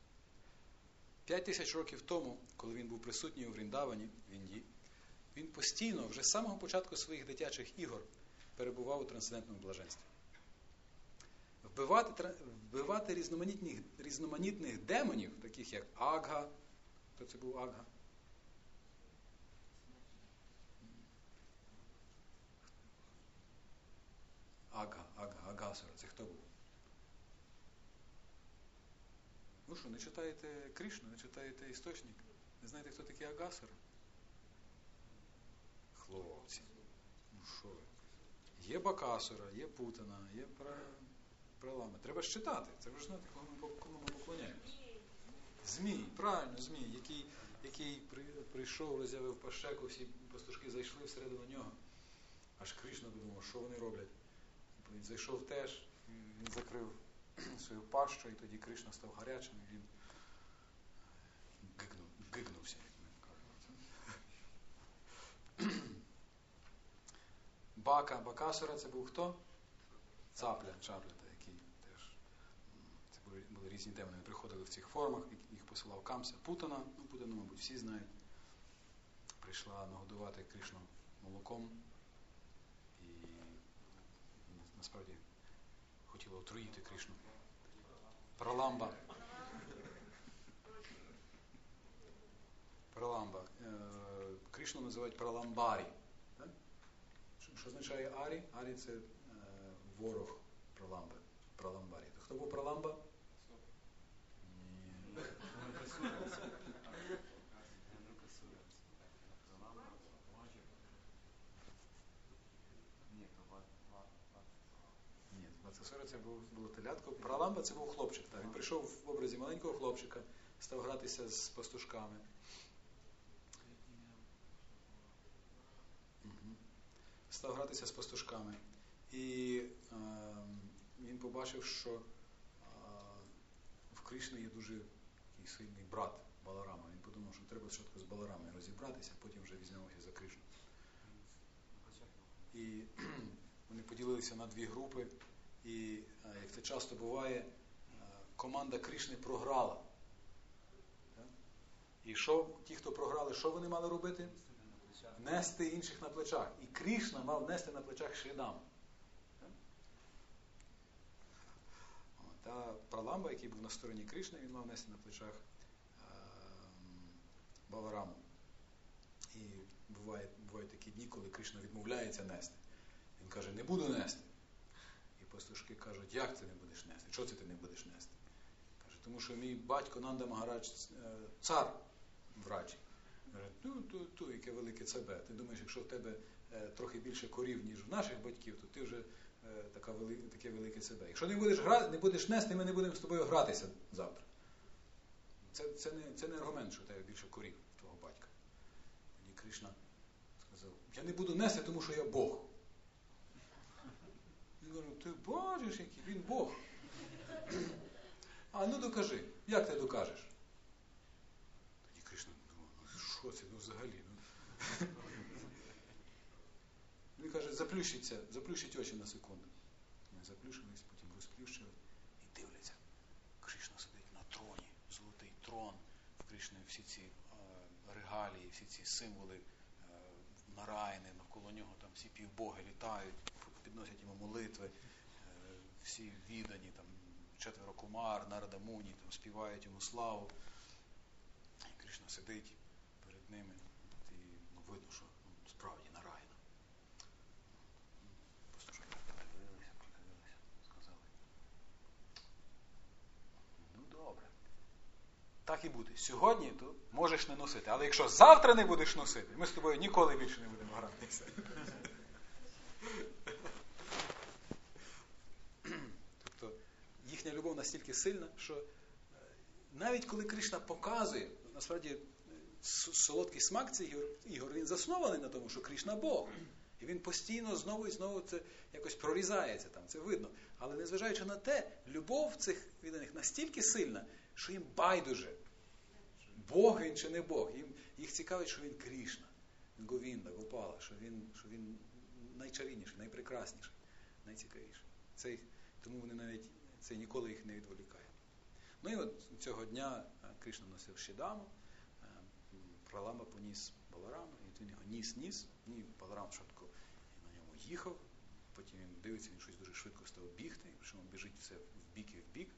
П'ять тисяч років тому, коли він був присутній у Вріндавані, в Індії, він постійно, вже з самого початку своїх дитячих ігор, перебував у трансцендентному блаженстві. Вбивати, вбивати різноманітних, різноманітних демонів, таких як Агга, хто це був Агга? Агга, Агга, Агасура, це хто був? Ви що, не читаєте Кришну, не читаєте істочник? Не знаєте, хто такий Агасура? Хлопці. Ну що ви? Є Бакасура, є Путана, є Пра... Пралама. Треба ж читати. Треба ж знати, кому ми, по- кому ми поклоняємося. Змій, правильно, змій, який, який прийшов, роз'явив пащеку, всі пастушки зайшли всередину нього. Аж Кришна подумав, що вони роблять. Він зайшов теж, він закрив свою пащу, і тоді Кришна став гарячим, і він гигнув, гигнувся, як ми кажемо. Бака, Бакасура це був хто? Цапля, чапля, та, який теж м, це були, були різні демони. Приходили в цих формах, їх- посилав Камса. Путана, ну Путану, мабуть, всі знають. Прийшла нагодувати Кришну молоком і насправді хотіла отруїти Кришну. Праламба. Праламба. Е, Кришну називають праламбарі. Що, означає Арі? Арі це е, ворог праламби. Праламбарі. Хто був праламба? Ні. Ні, Вацесора це був, було телятко. Праламба це був хлопчик. Так. Він прийшов в образі маленького хлопчика, став гратися з пастушками. Став гратися з пастушками. І е, він побачив, що е, в Кришни є дуже сильний брат Баларама. Він подумав, що треба спочатку з Баларамою розібратися, а потім вже візьмемося за Кришну. І вони поділилися на дві групи. І, е, як це часто буває, е, команда Кришни програла. І що ті, хто програли, що вони мали робити? Нести інших на плечах. І Кришна мав нести на плечах Шрідам. Так? О, Та Праламба, який був на стороні Кришни, він мав нести на плечах ем, Балараму. І буває, бувають такі дні, коли Кришна відмовляється нести. Він каже, не буду нести. І пастушки кажуть, як ти не будеш нести? Чого це ти не будеш нести? Каже, тому що мій батько Нанда Магарадж е, цар в Раджі. Каже, ну, то, то, яке велике ЦБ. Ти думаєш, якщо в тебе е, трохи більше корів, ніж в наших батьків, то ти вже така вели, таке велике ЦБ. Якщо не будеш гра, не будеш нести, ми не будемо з тобою гратися завтра. Це, це, не, це не аргумент, що тебе більше корів твого батька. Тоді Кришна сказав, я не буду нести, тому що я Бог. Він каже, ти бачиш, який він Бог. А ну докажи, як ти докажеш? Тоді Кришна думав, ну що це ну взагалі? Ну. Він каже, заплющиться, заплющить очі на секунду. Вони заплющились, потім розплющили і дивляться. Кришна сидить на троні, золотий трон, в Кришни всі ці е, регалії, всі ці символи е, нараяни, навколо нього там всі півбоги літають, підносять йому молитви, е, всі віддані, там четверо кумар, Нарада Муні, там співають йому славу. І Кришна сидить перед ними, і ну, видно, що ну, справді нараяна. Послушай, подивилися, подивилися, сказали. Ну добре. Так і буде. Сьогодні то можеш не носити. Але якщо завтра не будеш носити, ми з тобою ніколи більше не будемо гратися. Тобто їхня любов настільки сильна, що е, навіть коли Кришна показує, насправді е, солодкий смак ігор, ігор, він заснований на тому, що Кришна Бог. І він постійно знову і знову це якось прорізається там, це видно. Але незважаючи на те, любов цих відданих настільки сильна, що їм байдуже, Бог він чи не Бог. Їм, їх цікавить, що він Крішна, він Говінда, Гопала, що він, що він найчарівніший, найпрекрасніший, найцікавіший. Це, тому вони навіть це ніколи їх не відволікає. Ну і от цього дня е, Кришна носив Шідаму, е, м, Пралама поніс Баларама, і він його ніс-ніс, і Баларам швидко на ньому їхав, потім він дивиться, він щось дуже швидко став бігти, що він біжить все в бік і в бік.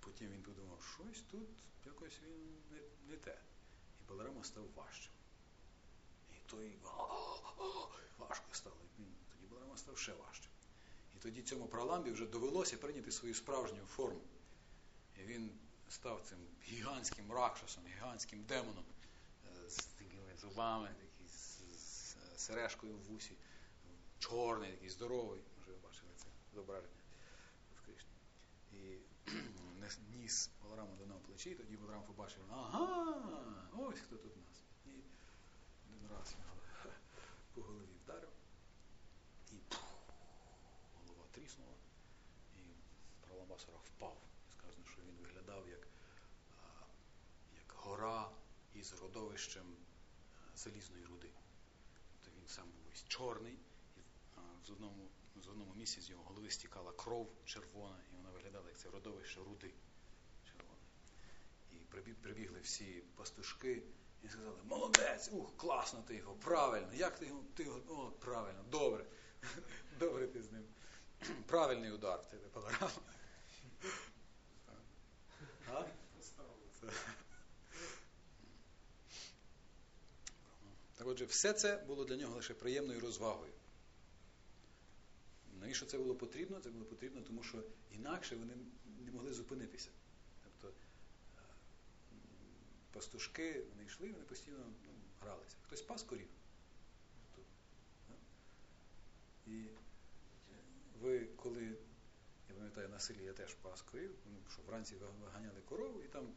Потім він подумав, щось тут якось він не, не те. І Баларама став важчим. І той важко стало. Тоді Баларама став ще важчим. І тоді цьому праламбі вже довелося прийняти свою справжню форму. І він став цим гігантським ракшасом, гігантським демоном е, з такими зубами, з, сережкою в вусі, чорний, такий здоровий. Може, ви бачили це зображення в Кришні. І ніс Баларама до нього плечі, тоді Баларам побачив, ага, ось хто тут у нас. І один раз його по голові вдарив, і пух, голова тріснула, і Праламбасара впав. Сказано, що він виглядав як, як гора із родовищем залізної руди. Тобто він сам був весь чорний, і з одному, з одному місці з його голови стікала кров червона, і вона виглядала як це родовище руди червоної. І прибі- прибігли всі пастушки і сказали, молодець, ух, класно ти його, правильно, як ти його, ти його, о, правильно, добре, добре ти з ним правильний удар в тебе пилорама. Так отже, все це було для нього лише приємною розвагою. Навіщо це було потрібно? Це було потрібно, тому що інакше вони не могли зупинитися. Тобто е, пастушки, вони йшли, вони постійно ну, гралися. Хтось пас корів. І ви, коли, я пам'ятаю, на селі я теж пас корів, ну, що вранці виганяли корову, і там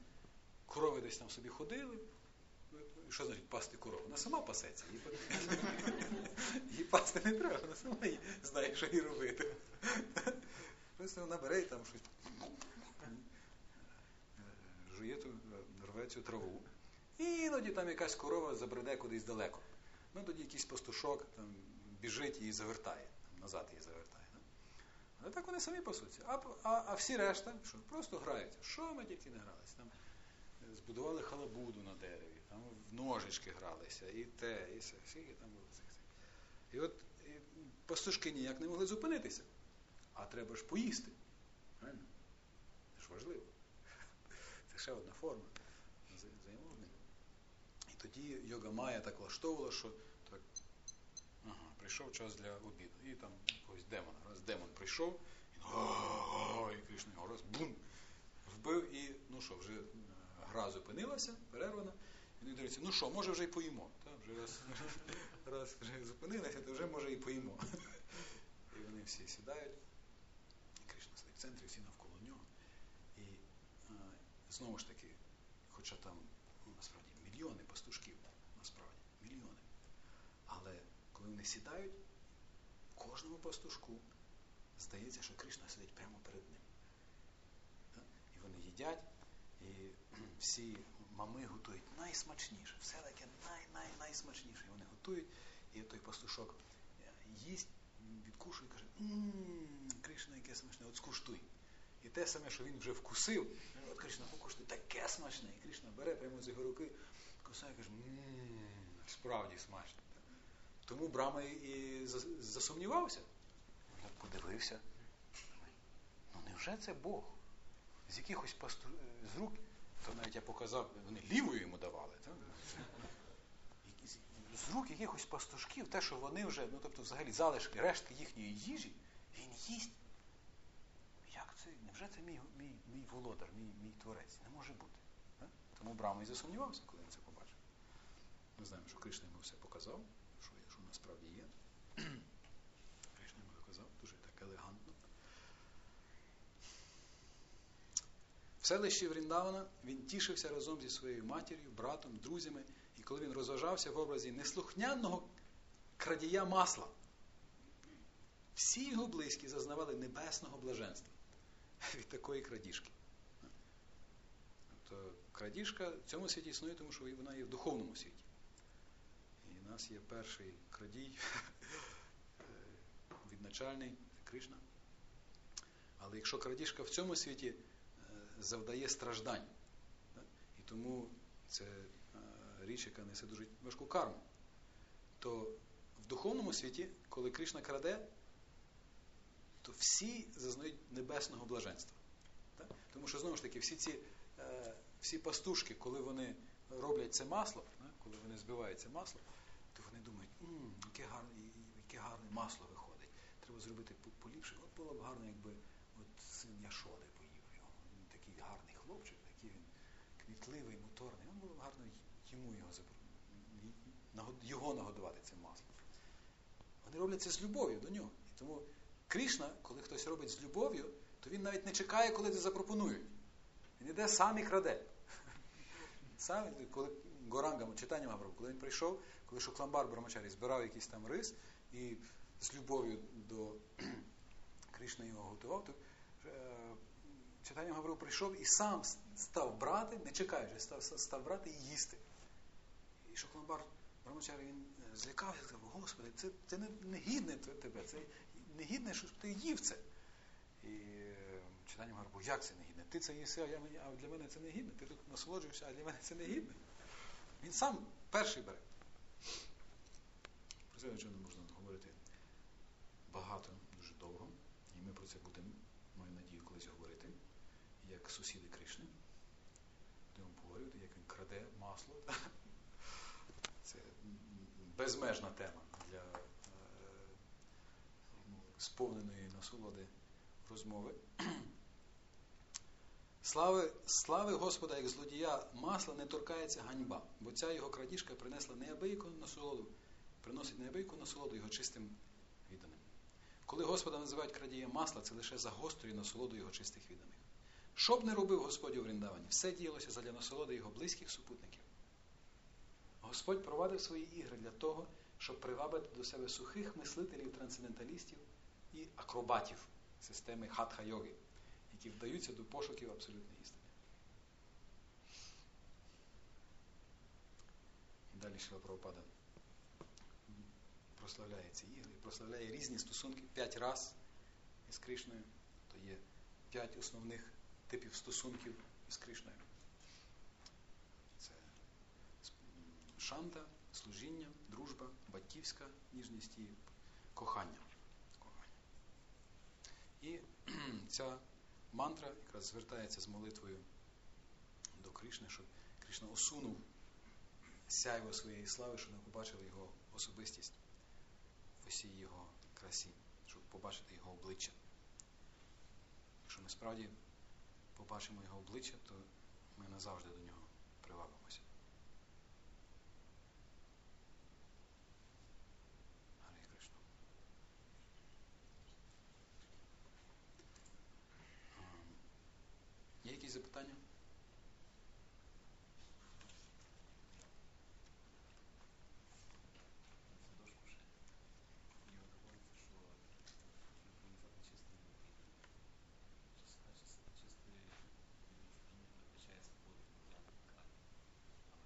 корови десь там собі ходили. Ну, Що значить пасти корову? Вона сама пасеться. Її, її пасти не треба, вона сама її знає, що їй робити. Просто вона бере і там щось жує ту, рве цю траву. І іноді там якась корова забреде кудись далеко. Ну тоді якийсь пастушок там біжить і завертає, там, назад її завертає. Да? Але так вони самі пасуться. А, а, а всі решта, що просто граються. Що ми тільки не гралися? Там збудували халабуду на дереві, там в ножички гралися, і те, і все, скільки там було цих. І от і пастушки ніяк не могли зупинитися. А треба ж поїсти. Правильно? Це ж важливо. Це ще одна форма взаємовини. І тоді йога Майя так влаштовувала, що так, ага, прийшов час для обіду. І там якогось демона. Раз демон прийшов, і, і Кришна його раз бум! Вбив і, ну що, вже гра зупинилася, перервана. Вони дивляться, ну що, може вже й поїмо. Та, вже раз, раз вже зупинилася, то вже може і поїмо. І вони всі сідають. І Кришна сидить в центрі, всі навколо нього. І а, знову ж таки, хоча там ну, насправді мільйони пастушків, насправді, мільйони. Але коли вони сідають, кожному пастушку здається, що Кришна сидить прямо перед ним. І вони їдять, і всі мами готують найсмачніше, все таке най-най-найсмачніше. І вони готують, і той пастушок їсть, відкушує і каже, ммм, Кришна, яке смачне, от скуштуй. І те саме, що він вже вкусив, от Кришна покуштує, таке смачне. І Кришна бере прямо з його руки, кусає і каже, ммм, справді смачно. Тому Брама і засумнівався. Подивився. Ну невже це Бог? З якихось пасту... з рук, то навіть я показав, вони лівою йому давали. Так? З рук якихось пастушків, те, що вони вже, ну тобто взагалі залишки, рештки їхньої їжі, він їсть. Як це? Невже це мій мій, мій володар, мій мій творець? Не може бути. Так? Тому Брама і засумнівався, коли він це побачив. Ми знаємо, що Кришна йому все показав, що, що насправді є. Кришна йому доказав, дуже так елегантно. В селищі Вріндавана він тішився разом зі своєю матір'ю, братом, друзями, і коли він розважався в образі неслухняного крадія масла, всі його близькі зазнавали небесного блаженства від такої крадіжки. Тобто крадіжка в цьому світі існує, тому що вона є в духовному світі. І в нас є перший крадій, відначальний, це Кришна. Але якщо крадіжка в цьому світі завдає страждань. І тому це річ, яка несе дуже важку карму. То в духовному світі, коли Кришна краде, то всі зазнають небесного блаженства. Тому що, знову ж таки, всі ці всі пастушки, коли вони роблять це масло, коли вони збивають це масло, то вони думають, М, яке гарне, яке гарне масло виходить. Треба зробити поліпше. От було б гарно, якби от син Яшоди гарний хлопчик, такий він квітливий, моторний. Він було гарно йому його його нагодувати цим маслом. Вони роблять це з любов'ю до нього. І тому Крішна, коли хтось робить з любов'ю, то він навіть не чекає, коли це запропонують. Він іде сам і краде. Сам, коли Горанга, читання Мабру, коли він прийшов, коли Шукламбар Брамачарі збирав якийсь там рис і з любов'ю до Кришни його готував, то читання Гаврил прийшов і сам став брати, не чекаючи, став, став брати і їсти. І Шокламбар Брамачарі він злякався і сказав, Господи, це це не, не гідне тебе, це не гідне, що ти їв це. І читання Гаврил, як це не гідне? Ти це їси, а, я, а для мене це не гідне. Ти тут насолоджуєшся, а для мене це не гідне. Він сам перший бере. Про це, звичайно, можна говорити багато, дуже довго. І ми про це будемо, колись говорити, як сусіди Кришни. Будемо обговорювати, як він краде масло. Це безмежна тема для е, сповненої насолоди розмови. Слави, слави Господа, як злодія масла не торкається ганьба, бо ця його крадіжка принесла неабияку насолоду, приносить неабияку насолоду його чистим відданим. Коли Господа називають крадієм масла, це лише загострює насолоду його чистих відданих. Що б не робив Господь у Вріндавані, все діялося задля насолоди його близьких супутників. Господь провадив свої ігри для того, щоб привабити до себе сухих мислителів, трансценденталістів і акробатів системи хатха-йоги, які вдаються до пошуків абсолютної істини. І далі Шила Прабхупада прославляє ці ігри, прославляє різні стосунки п'ять раз із Кришною. То є п'ять основних типів стосунків із Кришною. Це шанта, служіння, дружба, батьківська ніжність і кохання. І ця мантра якраз звертається з молитвою до Кришни, щоб Кришна осунув сяйво своєї слави, щоб ми побачили його особистість в усій його красі, щоб побачити його обличчя. Якщо ми справді побачимо його обличчя, то ми назавжди до нього привабимося. Ем, Є якісь запитання? Це дошку ще. Мені доводиться, що синхронізати чистий чиста чистий він виключається подих Яна Калі.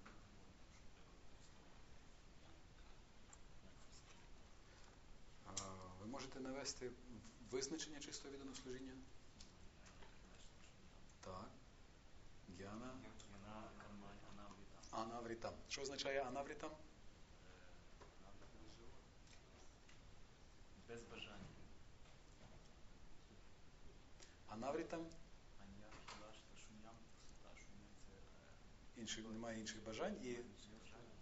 А вони говорять, що треба використовувати Яна Калі. Як це все? Е, Ви можете навести визначення чистого відданого служіння? Так. Вона. Анаврітам. Що означає анаврітам? Без бажання. Анаврітам інших, немає інших бажань і інші бажання.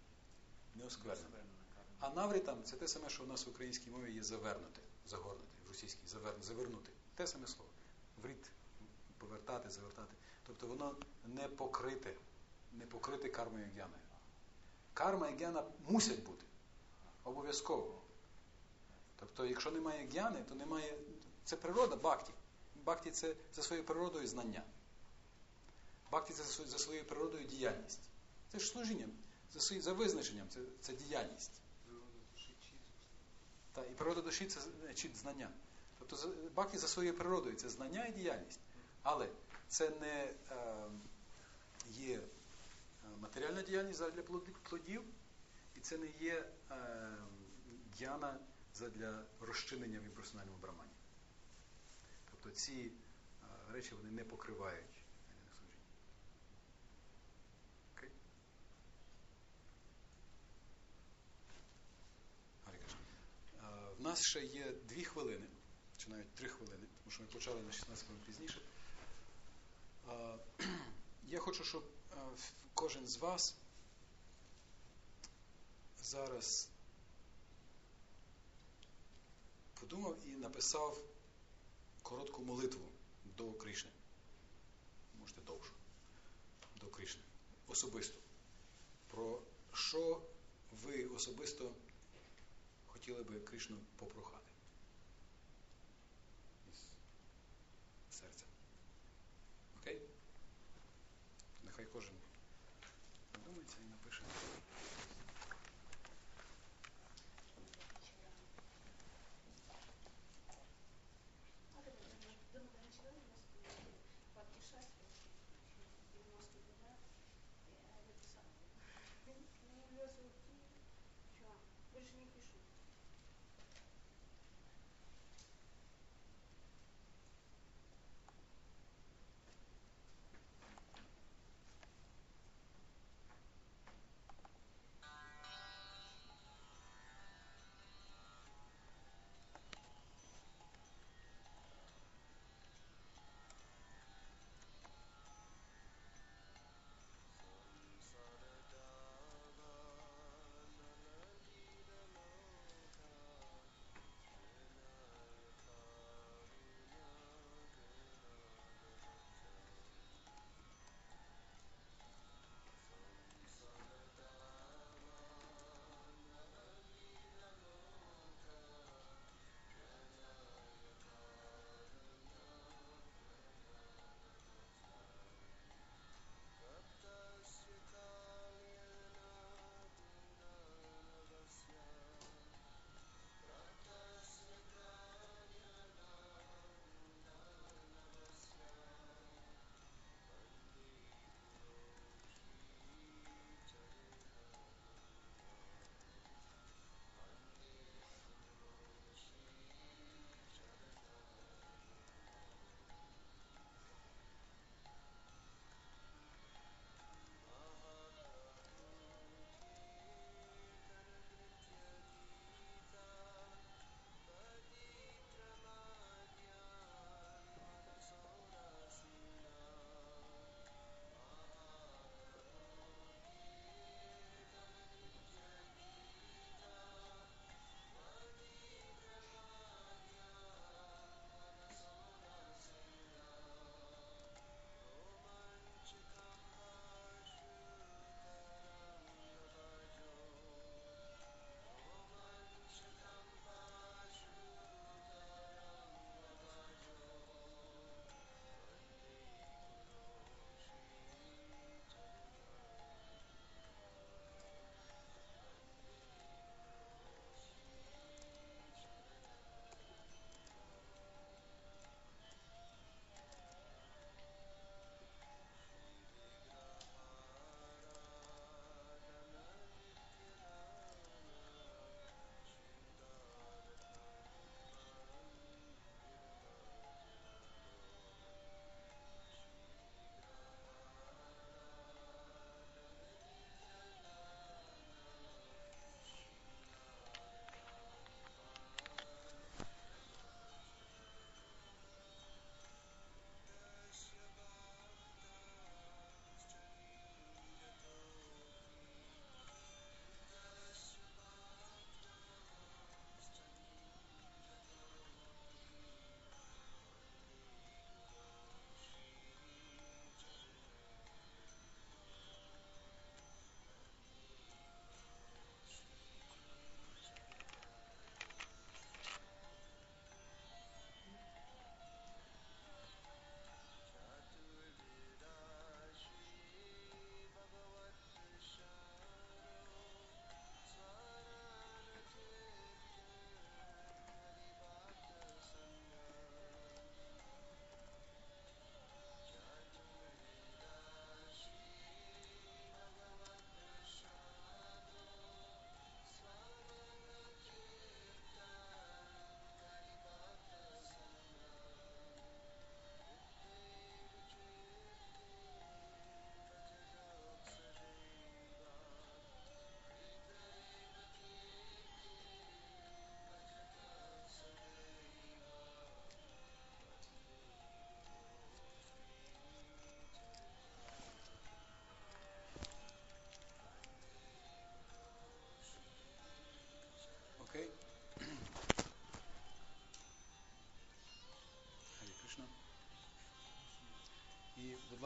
неосквернене. Неосквернена це те саме, що у нас в українській мові є завернути, загорнути, в російській завернути. Те саме слово. Вріт, повертати, завертати. Тобто воно не покрите, не покрите кармою гьяною. Карма і гьяна мусять бути. Обов'язково. Тобто, якщо немає гьяни, то немає. Це природа бхакті. Бхакті це за своєю природою знання. Бхакті це за своєю- природою діяльність. Це ж служіння. За, визначенням це діяльність. Та, і природа душі це е, знання. Тобто за- за своєю природою це знання і діяльність. Але це не е, є матеріальна діяльність для плодів, і це не є е, діяна для розчинення в імперсональному брамані. Тобто ці е, речі вони не покривають е, служіння. Окей? Гарі Кришна. Нас ще є дві хвилини, чи навіть три хвилини, тому що ми почали на 16 хвилин пізніше. Я хочу, щоб кожен з вас зараз подумав і написав коротку молитву до Кришни. Можете довше. До Кришни. Особисто. Про що ви особисто хотіли би Кришну попрохати? Із серця. Окей? Нехай кожен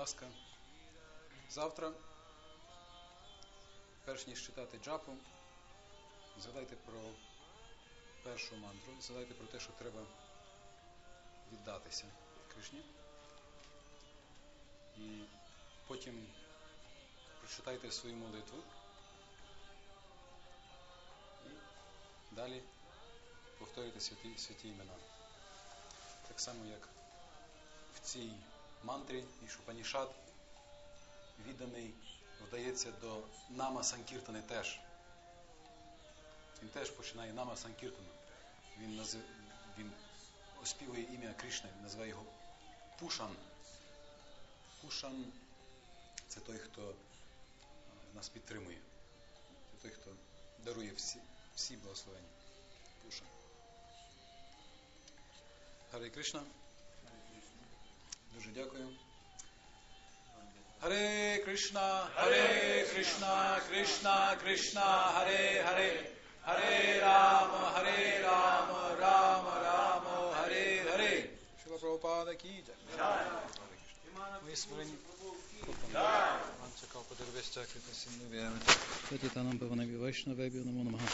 ласка, завтра, перш ніж читати джапу, згадайте про першу мантру, згадайте про те, що треба віддатися Кришні. І потім прочитайте свою молитву. І далі повторюйте святі, святі імена. Так само, як в цій мантрі Ішупанішат відданий вдається до Нама Санкіртани теж. Він теж починає Нама Санкіртану. Він, назив, він оспівує ім'я Кришни, називає його Пушан. Пушан це той, хто е, нас підтримує. Це той, хто дарує всі, всі благословення. Пушан. Гаре Кришна. Дуже дякую. Харе Кришна, Харе Кришна, Кришна, Кришна, Харе Харе, Харе Рама, Харе Рама, Рама, Рама, Харе Харе. Шила Прабхупада ки. Ми смирені. Вам цікаво подивитися, як це сім'ї. Патітанам Паванаві Вайшнавебі Намо Намага.